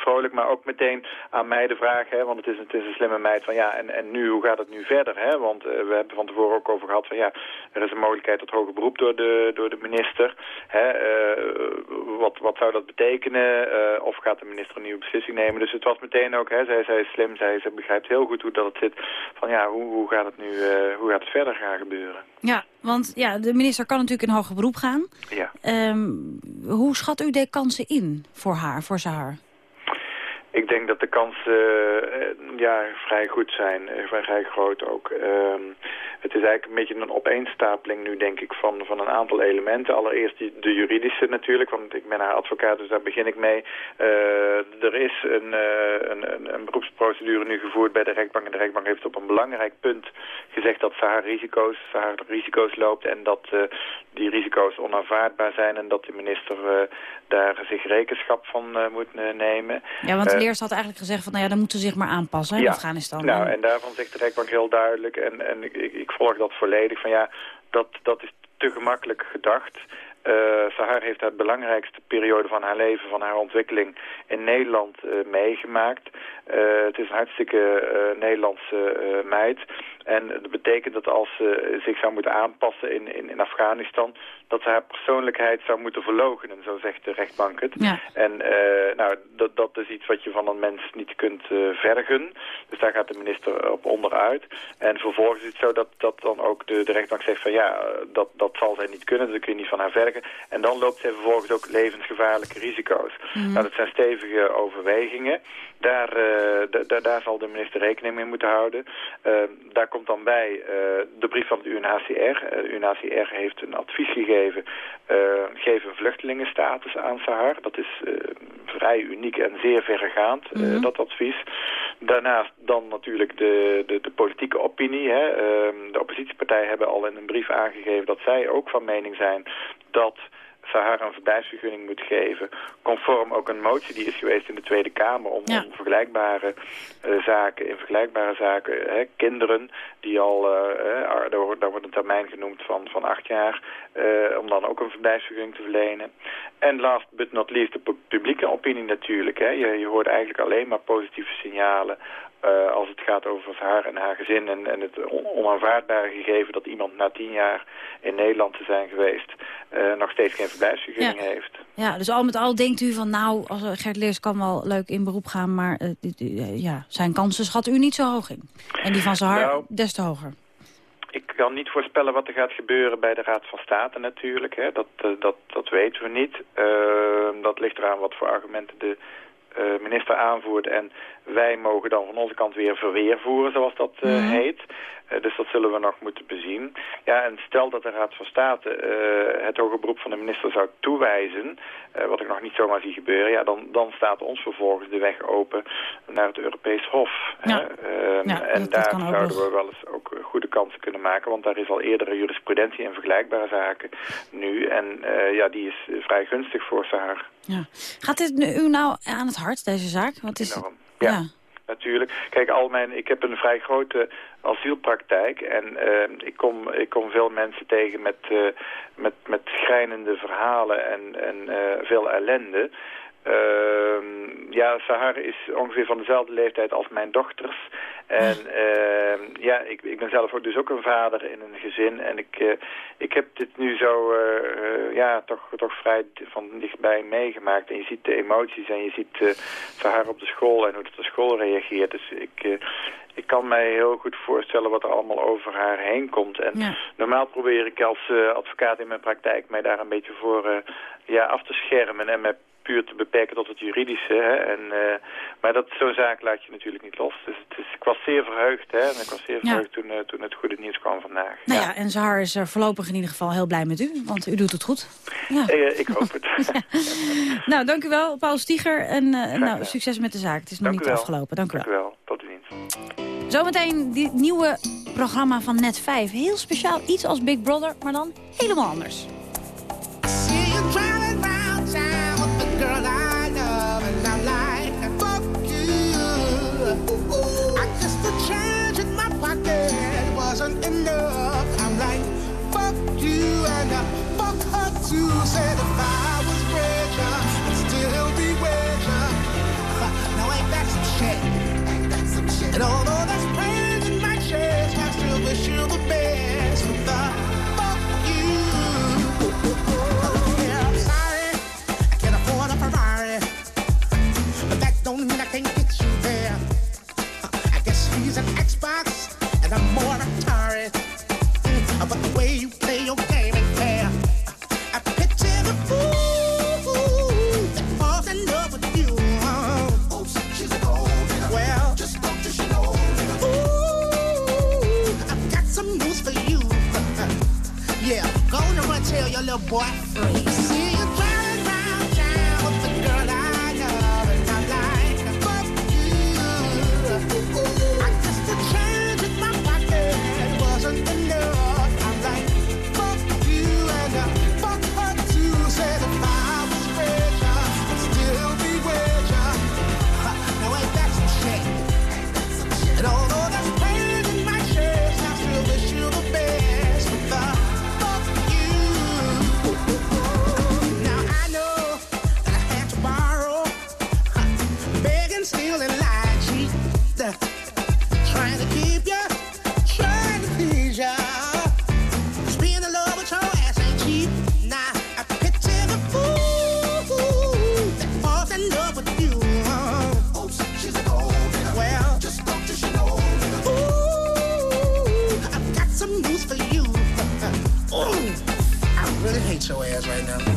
vrolijk, maar ook meteen aan mij de vraag, hè, want het is, het is een slimme meid van ja, en, en nu, hoe gaat het nu verder? Hè? Want we hebben van tevoren ook over gehad van ja, er is een mogelijkheid tot hoger beroep door de, door de minister. Hè? wat, wat zou dat betekenen? Uh, of gaat de minister een nieuwe beslissing nemen? Dus het was meteen ook, hè, zij, zij is slim, zij, zij begrijpt heel goed hoe dat het zit. Van ja, hoe, hoe gaat het nu, hoe gaat het verder gaan gebeuren?
Ja, want ja, de minister kan natuurlijk in hoger beroep gaan.
Ja.
Um, hoe schat u de kansen in voor haar, voor haar?
Ik denk dat de kansen uh, ja, vrij goed zijn, vrij groot ook. Uh, het is eigenlijk een beetje een opeenstapeling nu, denk ik, van, van een aantal elementen. Allereerst de juridische natuurlijk, want ik ben haar advocaat, dus daar begin ik mee. Uh, er is een, een, een, beroepsprocedure nu gevoerd bij de rechtbank. En de rechtbank heeft op een belangrijk punt gezegd dat ze haar risico's, ze haar risico's loopt... en dat die risico's onaanvaardbaar zijn en dat de minister daar zich rekenschap van moet nemen.
Ja, want leers had eigenlijk gezegd van, nou ja, dan moeten ze zich maar aanpassen in
ja,
Afghanistan.
Nou, en daarvan zegt de rechtbank heel duidelijk, en, en ik, ik volg dat volledig van ja, dat, dat is te gemakkelijk gedacht. Uh, Sahar heeft de belangrijkste periode van haar leven, van haar ontwikkeling in Nederland uh, meegemaakt. Uh, het is een hartstikke Nederlandse meid. En dat betekent dat als ze zich zou moeten aanpassen in, in, in Afghanistan... dat ze haar persoonlijkheid zou moeten verlogenen, zo zegt de rechtbank het.
Ja.
En nou, dat, dat is iets wat je van een mens niet kunt vergen. Dus daar gaat de minister op onderuit. En vervolgens is het zo dat, dat dan ook de, de rechtbank zegt van... ja, dat, dat zal zij niet kunnen, dat kun je niet van haar vergen. En dan loopt zij vervolgens ook levensgevaarlijke risico's.
Mhm.
Nou, dat zijn stevige overwegingen. Daar, uh, daar zal de minister rekening mee moeten houden. Daar komt dan bij uh, de brief van het UNHCR. de UNHCR heeft een advies gegeven. geef een vluchtelingenstatus aan Sahar. Dat is vrij uniek en zeer verregaand,
Mhm.
dat advies. Daarnaast dan natuurlijk de, de, de politieke opinie. Hè. Ehm, de oppositiepartijen hebben al in een brief aangegeven dat zij ook van mening zijn dat Sahara een verblijfsvergunning moet geven. Conform ook een motie die is geweest in de Tweede Kamer om,
Ja.
om vergelijkbare eh, zaken, in vergelijkbare zaken, hè, kinderen die al, eh, daar, wordt, daar wordt een termijn genoemd van, van acht jaar, eh, om dan ook een verblijfsvergunning te verlenen. En last but not least de pu- publieke opinie natuurlijk. Hè. Je, je hoort eigenlijk alleen maar positieve signalen eh, als het gaat over haar en haar gezin en, en het on- onaanvaardbare gegeven dat iemand na tien jaar in Nederland te zijn geweest eh, nog steeds geen verblijfsvergunning
Ja.
heeft.
Ja, dus al met al denkt u van nou, als, eh, Gert Leers kan wel leuk in beroep gaan... maar ja, zijn kansen schat u niet zo hoog in. En die van Sahar
Nou,
des te hoger.
Ik kan niet voorspellen wat er gaat gebeuren bij de Raad van State natuurlijk. Hè. Dat, dat, dat weten we niet. Eh, dat ligt eraan wat voor argumenten de minister aanvoert. En wij mogen dan van onze kant weer verweer voeren, zoals dat eh,
Mhm.
heet. Eh, dus dat zullen we nog moeten bezien. Ja, en stel dat de Raad van State eh, het hoger beroep van de minister zou toewijzen... wat ik nog niet zomaar zie gebeuren... Ja, dan, dan staat ons vervolgens de weg open naar het Europees Hof.
Ja.
Ehm,
Ja,
en
dat-
daar zouden we wel eens ook goede kansen kunnen maken. Want daar is al eerdere jurisprudentie in vergelijkbare zaken nu. En ja, die is vrij gunstig voor Sahar.
Ja. Gaat dit nu u nou aan het hart, deze zaak? Wat is
Enorm.
Ja.
Ja. Natuurlijk. Kijk, al mijn, ik heb een vrij grote asielpraktijk en eh, ik, kom, ik kom veel mensen tegen met, eh, met, met schrijnende verhalen en, en eh, veel ellende. Ehm, ja, Sahar is ongeveer van dezelfde leeftijd als mijn dochters. En ehm, ja, ik, ik ben zelf ook dus ook een vader in een gezin. En ik, eh, ik heb dit nu zo eh, ja, toch, toch vrij van dichtbij meegemaakt. En je ziet de emoties en je ziet eh Sahar op de school en hoe de school reageert. Dus ik, ik kan mij heel goed voorstellen wat er allemaal over haar heen komt. En
Ja.
normaal probeer ik als advocaat in mijn praktijk mij daar een beetje voor ja, af te schermen en me puur te beperken tot het juridische. Hè? En, eh, maar dat zo'n zaak laat je natuurlijk niet los. Dus het is, ik was zeer verheugd hè? en ik was zeer
Ja.
verheugd toen, eh, toen het goede nieuws kwam vandaag.
Nou ja, en Sahar is er voorlopig in ieder geval heel blij met u. Want u doet het goed. Ja.
Eh, ik hoop het. *laughs*
Nou, dank u wel, Paul Stieger. En eh, nou, succes met de zaak. Het is nog
Dank
niet
u wel.
afgelopen. Dank u wel.
Dank u wel. Tot ziens.
Zometeen dit nieuwe programma van Net 5. Heel speciaal, iets als Big Brother, maar dan helemaal anders. Right now.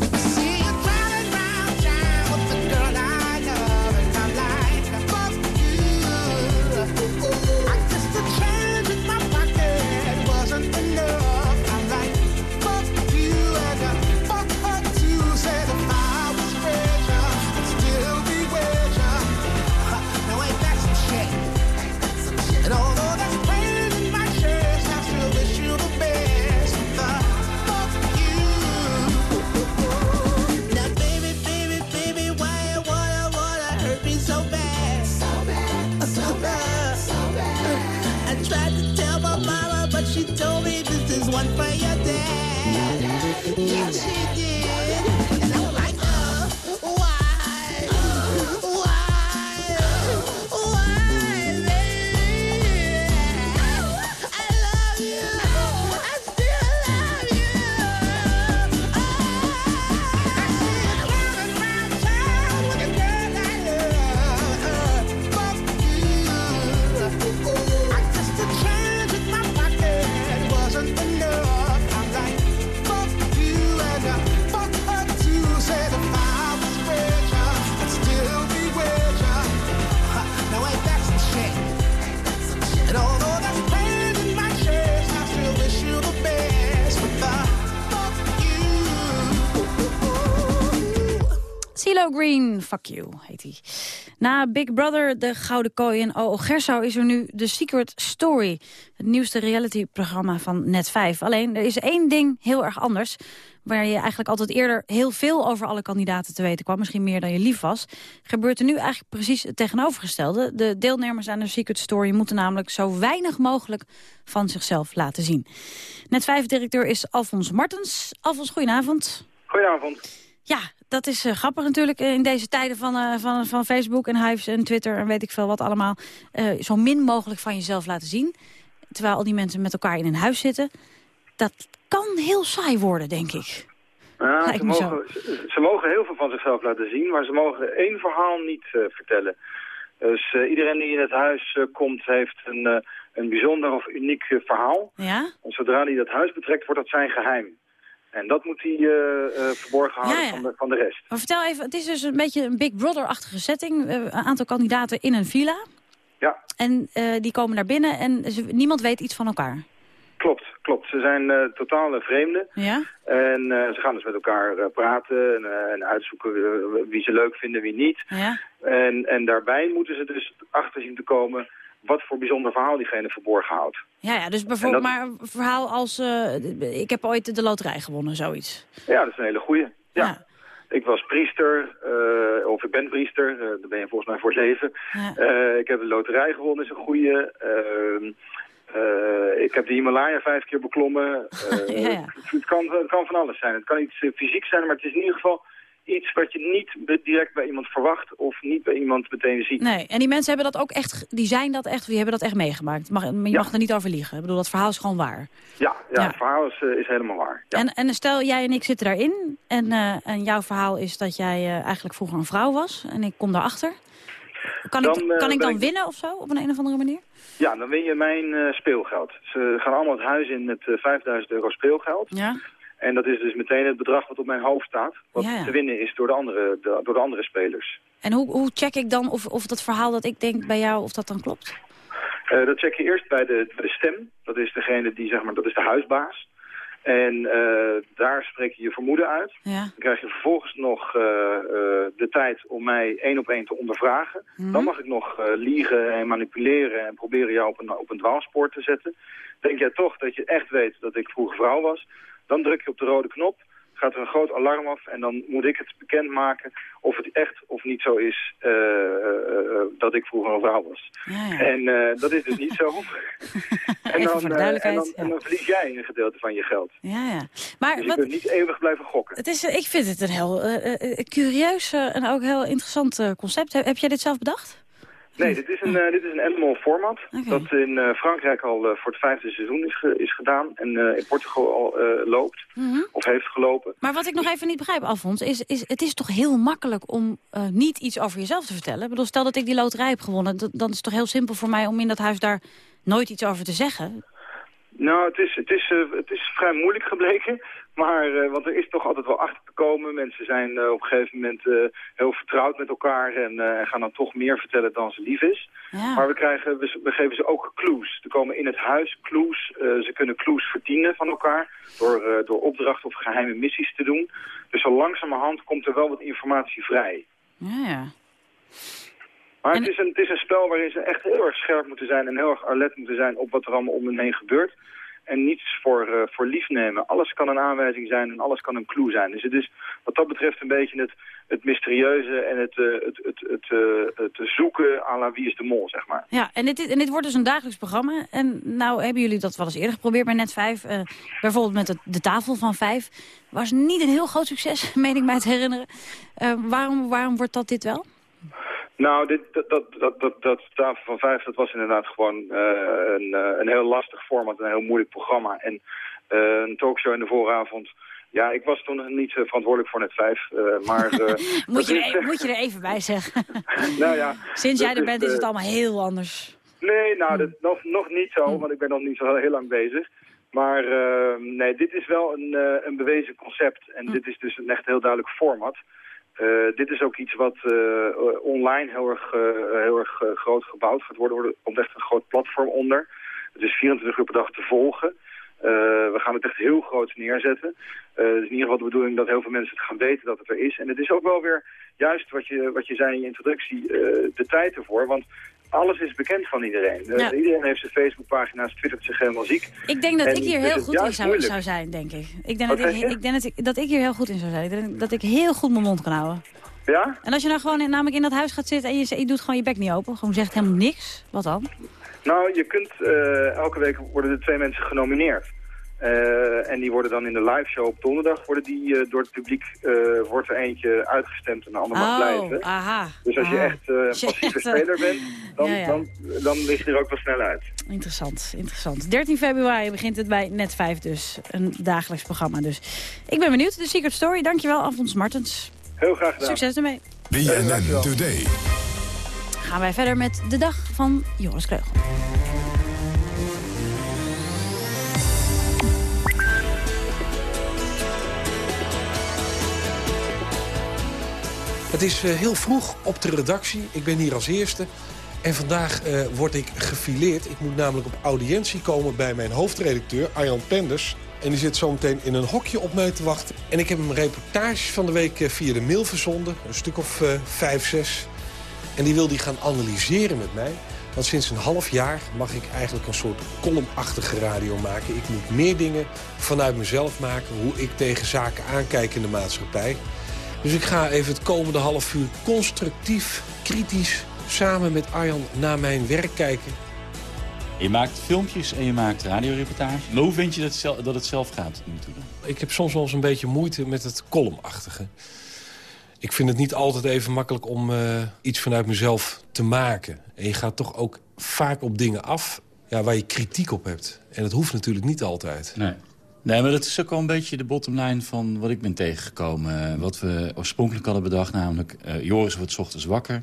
Fuck you,
heet hij. Na Big Brother, de Gouden Kooi en O.O. Gersau is er nu The Secret Story. Het nieuwste realityprogramma van Net5. Alleen, er is één ding heel erg anders. Waar je eigenlijk altijd eerder heel veel over alle kandidaten te weten kwam. Misschien meer dan je lief was. Gebeurt er nu eigenlijk precies het tegenovergestelde. De deelnemers aan The Secret Story moeten namelijk zo weinig mogelijk van zichzelf laten zien. Net5-directeur is Alfons Martens. Alfons, goedenavond.
Goedenavond.
Ja, dat is eh, grappig natuurlijk eh, in deze tijden van, eh, van, van Facebook en Hives en Twitter en weet ik veel wat allemaal. zo min mogelijk van jezelf laten zien. Terwijl al die mensen met elkaar in een huis zitten. Dat kan heel saai worden, denk ik.
Ja,
Lijkt
ze, mogen, ze, ze mogen heel veel van zichzelf laten zien, maar ze mogen één verhaal niet vertellen. Dus iedereen die in het huis komt heeft een, een bijzonder of uniek verhaal.
Ja?
En zodra hij dat huis betrekt, wordt dat zijn geheim. En dat moet hij eh, eh, verborgen houden
Ja, ja.
Van, de, van de rest.
Maar vertel even, het is dus een beetje een Big Brother-achtige setting. Een aantal kandidaten in een villa.
Ja.
En eh, die komen naar binnen en ze- niemand weet iets van elkaar.
Klopt, klopt. Ze zijn eh totale vreemden.
Ja?
En ze gaan dus met elkaar praten en, en uitzoeken wie ze leuk vinden, wie niet.
Ja?
En, en daarbij moeten ze dus achter zien te komen wat voor bijzonder verhaal diegene verborgen houdt.
Ja, ja, dus bijvoorbeeld
dat-
maar een verhaal als... eh, ik heb ooit de loterij gewonnen, zoiets.
Ja, dat is een hele goeie. Ja. Ik was priester, eh, of ik ben priester, eh daar ben je volgens mij voor het leven.
Ja.
Ik heb de loterij gewonnen, is een goeie. Ehm, eh, ik heb de Himalaya vijf keer beklommen. *laughs*
Ja, ja.
Het, het kan, het kan van alles zijn. Het kan iets fysiek zijn, maar het is in ieder geval iets wat je niet direct bij iemand verwacht of niet bij iemand meteen ziet.
Nee, en die mensen hebben dat ook echt, die zijn dat echt, die hebben dat echt meegemaakt. Mag, je mag er niet over liegen. Ik bedoel, dat verhaal is gewoon waar.
Ja, ja,
Ja.
het verhaal is, eh, is helemaal waar. Ja.
En, en stel, jij en ik zitten daarin. En, eh, en jouw verhaal is dat jij eh, eigenlijk vroeger een vrouw was. En ik kom daarachter. Kan,
Dan,
ik, kan ik dan
ik-
winnen of zo, op een, een of andere manier?
Ja, dan win je mijn speelgeld. Ze gaan allemaal het huis in met eh, 5000 euro speelgeld.
Ja.
En dat is dus meteen het bedrag wat op mijn hoofd staat. Wat
Ja,
te winnen is door de andere, de- door de andere spelers.
En hoe, hoe check ik dan of, of dat verhaal dat ik denk bij jou, of dat dan klopt?
Eh, dat check je eerst bij de, bij de stem. Dat is degene die, zeg maar, dat is de huisbaas. En eh, daar spreek je je vermoeden uit.
Ja.
Dan krijg je vervolgens nog eh, de tijd om mij één op één te ondervragen.
Mhm.
Dan mag ik nog liegen en manipuleren en proberen jou op een, op een dwaalspoor te zetten. Denk jij toch dat je echt weet dat ik vroeger vrouw was, dan druk je op de rode knop, gaat er een groot alarm af en dan moet ik het bekendmaken of het echt of niet zo is eh, eh, eh, dat ik vroeger een vrouw was. En eh, dat is dus niet zo. *laughs* en, dan, en, dan, en dan verlies jij een gedeelte van je geld.
Ja, ja. Maar
Dus je
wat,
kunt niet eeuwig blijven gokken.
het is, ik vind het een heel curieus en ook heel interessant concept. Heb, heb jij dit zelf bedacht?
Nee, dit is een, eh, dit is een animal format. Dat in eh, Frankrijk al eh, voor het vijfde seizoen is, ge- is gedaan. En in Portugal al loopt.
Mhm.
Of heeft gelopen.
Maar wat ik nog even niet begrijp, Alfons, is, is het is toch heel makkelijk om niet iets over jezelf te vertellen? Ik bedoel, stel dat ik die loterij heb gewonnen, dat- dan is het toch heel simpel voor mij om in dat huis daar nooit iets over te zeggen?
Nou, het is, het, is, het is vrij moeilijk gebleken. Maar, eh, want er is toch altijd wel achter te komen. Mensen zijn eh, op een gegeven moment eh, heel vertrouwd met elkaar en gaan dan toch meer vertellen dan ze lief is. Maar we, krijgen, we, we geven ze ook clues. Er komen in het huis clues. Ze kunnen clues verdienen van elkaar door, door opdrachten of geheime missies te doen. Dus zo langzamerhand komt er wel wat informatie vrij.
Ja, ja.
Maar het, is een, het is een spel waarin ze echt heel erg scherp moeten zijn en heel erg alert moeten zijn op wat er allemaal om hen heen gebeurt. En niets voor, eh, voor lief nemen. Alles kan een aanwijzing zijn en alles kan een clue zijn. Dus het is wat dat betreft een beetje het, het mysterieuze en het, eh, het, het, het, eh, zoeken à wie is de mol, zeg maar.
Ja, en dit, en dit wordt dus een dagelijks programma. En nou hebben jullie dat wel eens eerder geprobeerd bij Net 5. eh, bijvoorbeeld met de, tafel van 5. Was niet een heel groot succes, *laughs* meen ik mij te herinneren. Waarom, waarom wordt dat dit wel?
Nou, dit, dat, dat, dat, dat, tafel van vijf, dat was inderdaad gewoon eh, een, eh, een heel lastig format, een heel moeilijk programma. En eh, een talkshow in de vooravond. Ja, ik was toen niet verantwoordelijk voor net vijf, maar... *laughs*
moet, je er, e- moet je er even bij zeggen. *laughs*
nou ja,
Sinds jij er bent is het allemaal heel anders.
Nee, nou, dat, nog, nog niet zo, want ik ben nog niet zo heel lang bezig. Maar eh, nee, dit is wel een, een bewezen concept. En dit is dus een echt heel duidelijk format. Eh, dit is ook iets wat eh, online heel erg, eh, heel erg groot gebouwd gaat worden. Er komt echt een groot platform onder. Het is 24 uur per dag te volgen. We gaan het echt heel groot neerzetten. Het is in ieder geval de bedoeling dat heel veel mensen het gaan weten dat het er is. En het is ook wel weer juist wat je, wat je zei in je introductie, de tijd ervoor. Want alles is bekend van iedereen. Eh. Iedereen heeft zijn Facebookpagina's, twittert zich helemaal ziek.
Ik denk dat
En
ik hier heel goed in zou, zou zijn, denk ik. Ik denk, dat ik, ik denk dat ik, dat ik hier heel goed in zou zijn. Ik denk dat ik heel goed mijn mond kan houden.
Ja?
En als je nou gewoon in, namelijk in dat huis gaat zitten en je, je doet gewoon je bek niet open. Gewoon zegt helemaal niks. Wat dan?
Nou, je kunt, eh, elke week worden er twee mensen genomineerd. Eh, en die worden dan in de live show op donderdag worden die, eh, door het publiek eh, wordt er eentje uitgestemd en de ander mag
Oh,
blijven.
aha.
Dus als je
aha.
echt
Als je
passieve speler bent, dan,
ja, ja.
Dan, dan lig je er ook wel snel uit.
Interessant, interessant. 13 februari begint het bij Net 5 dus. Een dagelijks programma dus. Ik ben benieuwd. De Secret Story. Dankjewel, Alfons Martens.
Heel graag gedaan.
Succes ermee.
BNN Today.
Gaan wij verder met de dag van Joris Kreugel.
Het is eh, heel vroeg op de redactie. Ik ben hier als eerste. En vandaag eh, word ik gefileerd. Ik moet namelijk op audiëntie komen bij mijn hoofdredacteur, Arjan Penders. En die zit zometeen in een hokje op mij te wachten. En ik heb hem reportages van de week eh, via de mail verzonden. Een stuk of vijf, zes. En die wil die gaan analyseren met mij. Want sinds een half jaar mag ik eigenlijk een soort columnachtige radio maken. Ik moet meer dingen vanuit mezelf maken. Hoe ik tegen zaken aankijk in de maatschappij. Dus ik ga even het komende half uur constructief, kritisch... samen met Arjan naar mijn werk kijken.
Je maakt filmpjes en je maakt radioreportages. Maar hoe vind je dat, dat het zelf gaat nu toe?
Ik heb soms wel eens een beetje moeite met het columnachtige. Ik vind het niet altijd even makkelijk om eh, iets vanuit mezelf te maken. En je gaat toch ook vaak op dingen af ja, waar je kritiek op hebt. En dat hoeft natuurlijk niet altijd.
Nee. Nee, maar dat is ook wel een beetje de bottomline van wat ik ben tegengekomen. Eh, Wat we oorspronkelijk hadden bedacht, namelijk... eh, Joris wordt ochtends wakker,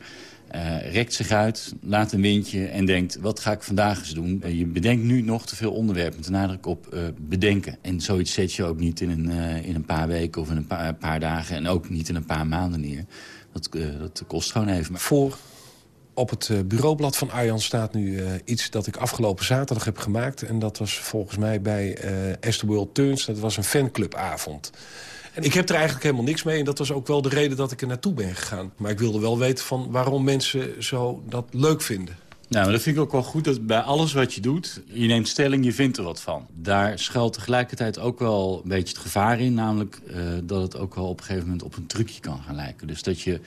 eh, rekt zich uit, laat een windje... en denkt, wat ga ik vandaag eens doen? Je bedenkt nu nog te veel onderwerpen, met nadruk op bedenken. En zoiets zet je ook niet in een, in een paar weken of in een paar, paar dagen... en ook niet in een paar maanden neer. Dat, dat kost gewoon even.
Voor op het eh, bureaublad van Arjan staat nu eh, iets dat ik afgelopen zaterdag heb gemaakt. En dat was volgens mij bij eh Esther World Turns. Dat was een fanclubavond. En ik heb er eigenlijk helemaal niks mee. En dat was ook wel de reden dat ik er naartoe ben gegaan. Maar ik wilde wel weten van waarom mensen zo dat leuk vinden.
Nou, maar dat vind ik ook wel goed dat bij alles wat je doet... je neemt stelling, je vindt er wat van. Daar schuilt tegelijkertijd ook wel een beetje het gevaar in... namelijk dat het ook wel op een gegeven moment op een trucje kan gaan lijken. Dus dat je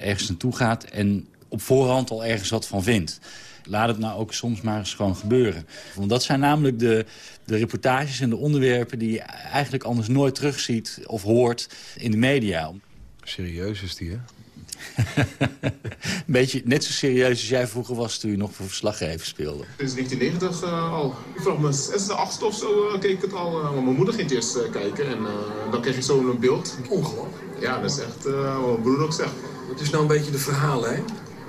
ergens naartoe gaat en op voorhand al ergens wat van vindt. Laat het nou ook soms maar eens gewoon gebeuren. Want dat zijn namelijk de, de reportages en de onderwerpen... die je eigenlijk anders nooit terugziet of hoort in de media.
Serieus is die, hè?
Een *laughs* beetje net zo serieus als jij vroeger was toen je nog voor verslaggever speelde.
Sinds 1990 eh, al. Ik vroeg me, zesde, achtste of zo eh, keek ik het al. maar mijn moeder ging het eerst kijken en dan kreeg je zo'n beeld.
Ongelooflijk.
Ja, dat is echt eh, wat mijn broer ook zegt.
Het is nou een beetje de verhalen, hè?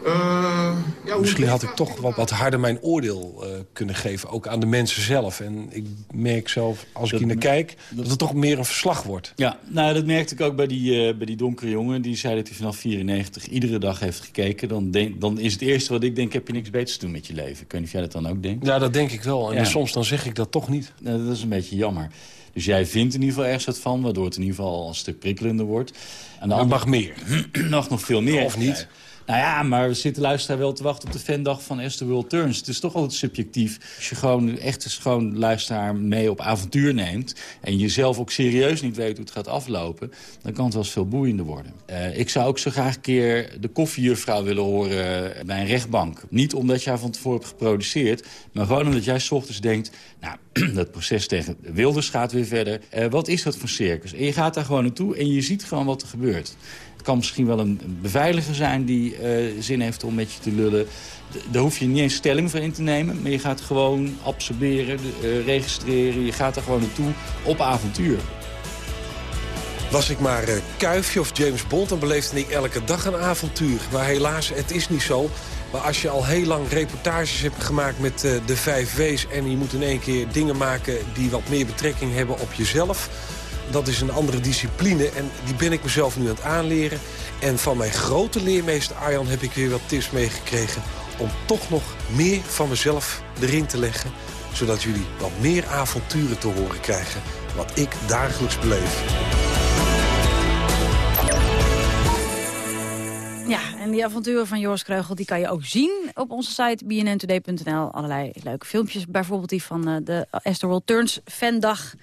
Eh, ja,
Misschien had ik toch wat, wat harder mijn oordeel eh, kunnen geven. Ook aan de mensen zelf. En ik merk zelf, als ik hier naar kijk, dat het toch meer een verslag wordt.
Ja, nou, dat merkte ik ook bij die, eh, bij die donkere jongen. Die zei dat hij vanaf 94 iedere dag heeft gekeken. Dan, denk, dan is het eerste wat ik denk, heb je niks beters te doen met je leven. Ik weet niet of jij dat dan ook denkt.
Ja, dat denk ik wel. En
Ja.
soms dan zeg ik dat toch niet.
Nou, dat is een beetje jammer. Dus jij vindt in ieder geval ergens wat van, waardoor het in ieder geval een stuk prikkelender wordt. En de andere-
mag meer. *clears throat*
nog, nog veel meer.
Of niet?
Nou ja, maar we zitten luisteraar wel te wachten op de fandag van Esther World Turns. Het is toch altijd subjectief. Als je gewoon echt eens gewoon luisteraar mee op avontuur neemt... en jezelf ook serieus niet weet hoe het gaat aflopen... dan kan het wel eens veel boeiender worden. Eh, ik zou ook zo graag een keer de koffiejuffrouw willen horen bij een rechtbank. Niet omdat jij van tevoren hebt geproduceerd... maar gewoon omdat jij 's ochtends denkt... nou, *clears throat* dat proces tegen Wilders gaat weer verder. Eh, wat is dat voor circus? En je gaat daar gewoon naartoe en je ziet gewoon wat er gebeurt. Het kan misschien wel een beveiliger zijn die eh, zin heeft om met je te lullen. Daar hoef je niet eens stelling voor in te nemen. Maar je gaat gewoon absorberen, eh, registreren. Je gaat er gewoon naartoe op avontuur.
Was ik maar eh, Kuifje of James Bond, dan beleefde ik elke dag een avontuur. Maar helaas, het is niet zo. Maar als je al heel lang reportages hebt gemaakt met de vijf W's... en je moet in één keer dingen maken die wat meer betrekking hebben op jezelf... dat is een andere discipline en die ben ik mezelf nu aan het aanleren. En van mijn grote leermeester Arjan heb ik weer wat tips meegekregen... om toch nog meer van mezelf erin te leggen... zodat jullie wat meer avonturen te horen krijgen... wat ik dagelijks beleef.
Ja, en die avonturen van Joris Kreugel die kan je ook zien op onze site bnntoday.nl. Allerlei leuke filmpjes, bijvoorbeeld die van eh, de Esther World Turns fandag.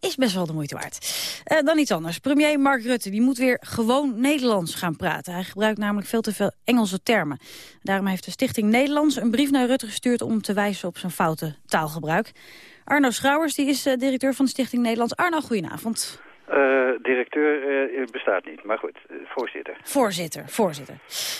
Is best wel de moeite waard. Eh, dan iets anders. Premier Mark Rutte die moet weer gewoon Nederlands gaan praten. Hij gebruikt namelijk veel te veel Engelse termen. Daarom heeft de Stichting Nederlands een brief naar Rutte gestuurd... om te wijzen op zijn foute taalgebruik. Arno Schrouwers die is eh, directeur van de Stichting Nederlands. Arno, goedenavond.
Eh, directeur bestaat niet, maar goed, voorzitter.
Voorzitter, voorzitter.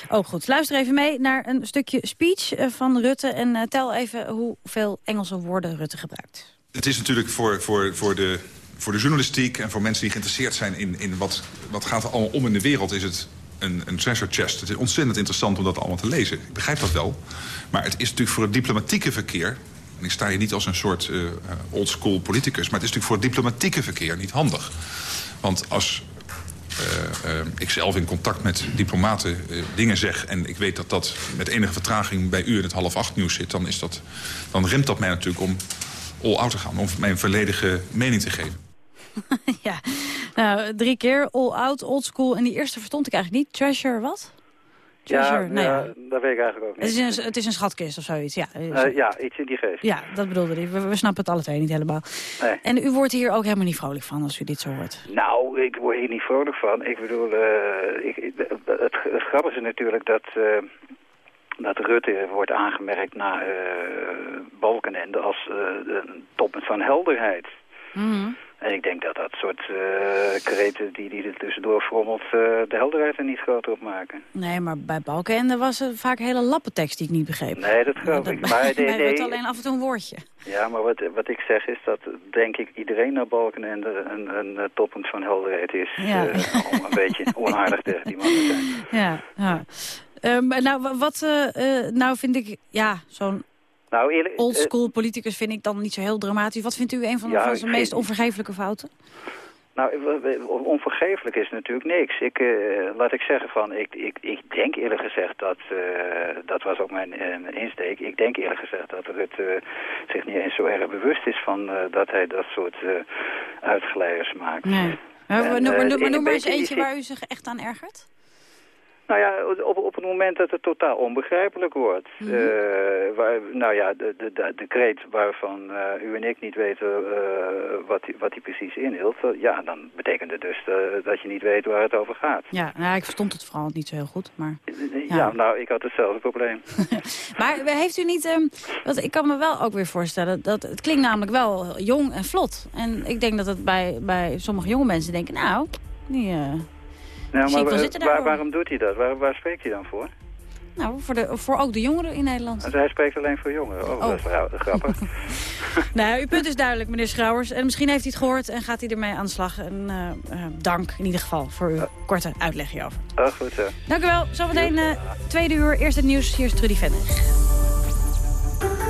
Ook goed. Luister even mee naar een stukje speech van Rutte... en tel even hoeveel Engelse woorden Rutte gebruikt.
Het is natuurlijk voor, voor, voor, de, voor de journalistiek en voor mensen die geïnteresseerd zijn... in, in wat, wat gaat er allemaal om in de wereld, is het een, een treasure chest. Het is ontzettend interessant om dat allemaal te lezen. Ik begrijp dat wel. Maar het is natuurlijk voor het diplomatieke verkeer... en ik sta hier niet als een soort uh, oldschool politicus... maar het is natuurlijk voor het diplomatieke verkeer niet handig. Want als uh, ik zelf in contact met diplomaten dingen zeg... en ik weet dat dat met enige vertraging bij u in het half acht nieuws zit... dan, is dat, dan remt dat mij natuurlijk om all out te gaan. Om mijn volledige mening te geven. *laughs*
ja, nou, drie keer all out, old school. En die eerste verstond ik eigenlijk niet. Treasure wat? Treasure,
ja,
nou ja.
dat weet ik eigenlijk ook niet.
Het is een, het is een schatkist of zoiets, ja.
Uh, ja, iets in die geest.
Ja, dat bedoelde hij. We, we, snappen het alle twee niet helemaal.
Nee.
En u wordt hier ook helemaal niet vrolijk van als u dit zo hoort.
Nou, ik word hier niet vrolijk van. Ik bedoel, uh, ik, het, het, het grappige is natuurlijk dat... Uh, dat Rutte wordt aangemerkt na uh, Balkenende als een toppunt van helderheid.
Mm -hmm.
En ik denk dat dat soort uh, kreten die, die er tussendoor frommelt... uh, de helderheid er niet groter op maken.
Nee, maar bij Balkenende was er vaak hele lappentekst die ik niet begreep.
Nee, dat geloof ik.
Maar *laughs* nee, nee, nee. alleen af en toe een woordje.
Ja, maar wat, wat ik zeg is dat, denk ik, iedereen naar Balkenende een, een, een toppunt van helderheid is.
Ja.
Uh, om een beetje *laughs* onaardig tegen die man te zijn.
Ja, ja. Um, nou, wat uh, nou vind ik, ja, zo'n
nou, eerlijk,
oldschool politicus vind ik dan niet zo heel dramatisch. Wat vindt u een van,
ja,
van zijn meest onvergeeflijke fouten?
Nou, onvergeeflijk is natuurlijk niks. Ik, uh, laat ik zeggen van, ik, ik, ik denk eerlijk gezegd dat, uh, dat was ook mijn, insteek. Ik denk eerlijk gezegd dat uh, zich niet eens zo erg bewust is van dat hij dat soort uitgeleiders maakt.
Nee. Maar, en, noem, noem, noem maar eens eentje waar u zich echt aan ergert.
Nou ja, op, op het moment dat het totaal onbegrijpelijk wordt. Mm -hmm. uh, waar, nou ja, de, de, de, de kreet waarvan uh, u en ik niet weten uh, wat, die, wat die precies inhield. ja, dan betekent het dus dat je niet weet waar het over gaat.
Ja, nou, ik verstond het vooral niet zo heel goed. Maar,
ja. ja nou, ik had hetzelfde probleem. *laughs*
maar heeft u niet... Um, want ik kan me wel ook weer voorstellen dat het klinkt namelijk wel jong en vlot. En ik denk dat het bij, bij sommige jonge mensen denken, nou, die...
Nou, maar waar, waar, waarom doet hij dat? Waar, waar spreekt hij dan voor?
Nou, voor, de, voor ook de jongeren in Nederland.
En hij spreekt alleen voor jongeren. Oh, dat is wel grappig. *laughs* *laughs*
nou, uw punt is duidelijk, meneer Schrouwers. En misschien heeft hij het gehoord en gaat hij ermee aan de slag. En eh, eh, dank in ieder geval voor uw korte uitleg hierover.
Oh, goed zo.
Dank u wel. Zometeen uh, tweede uur, eerst het nieuws. Hier is Trudy Vennig.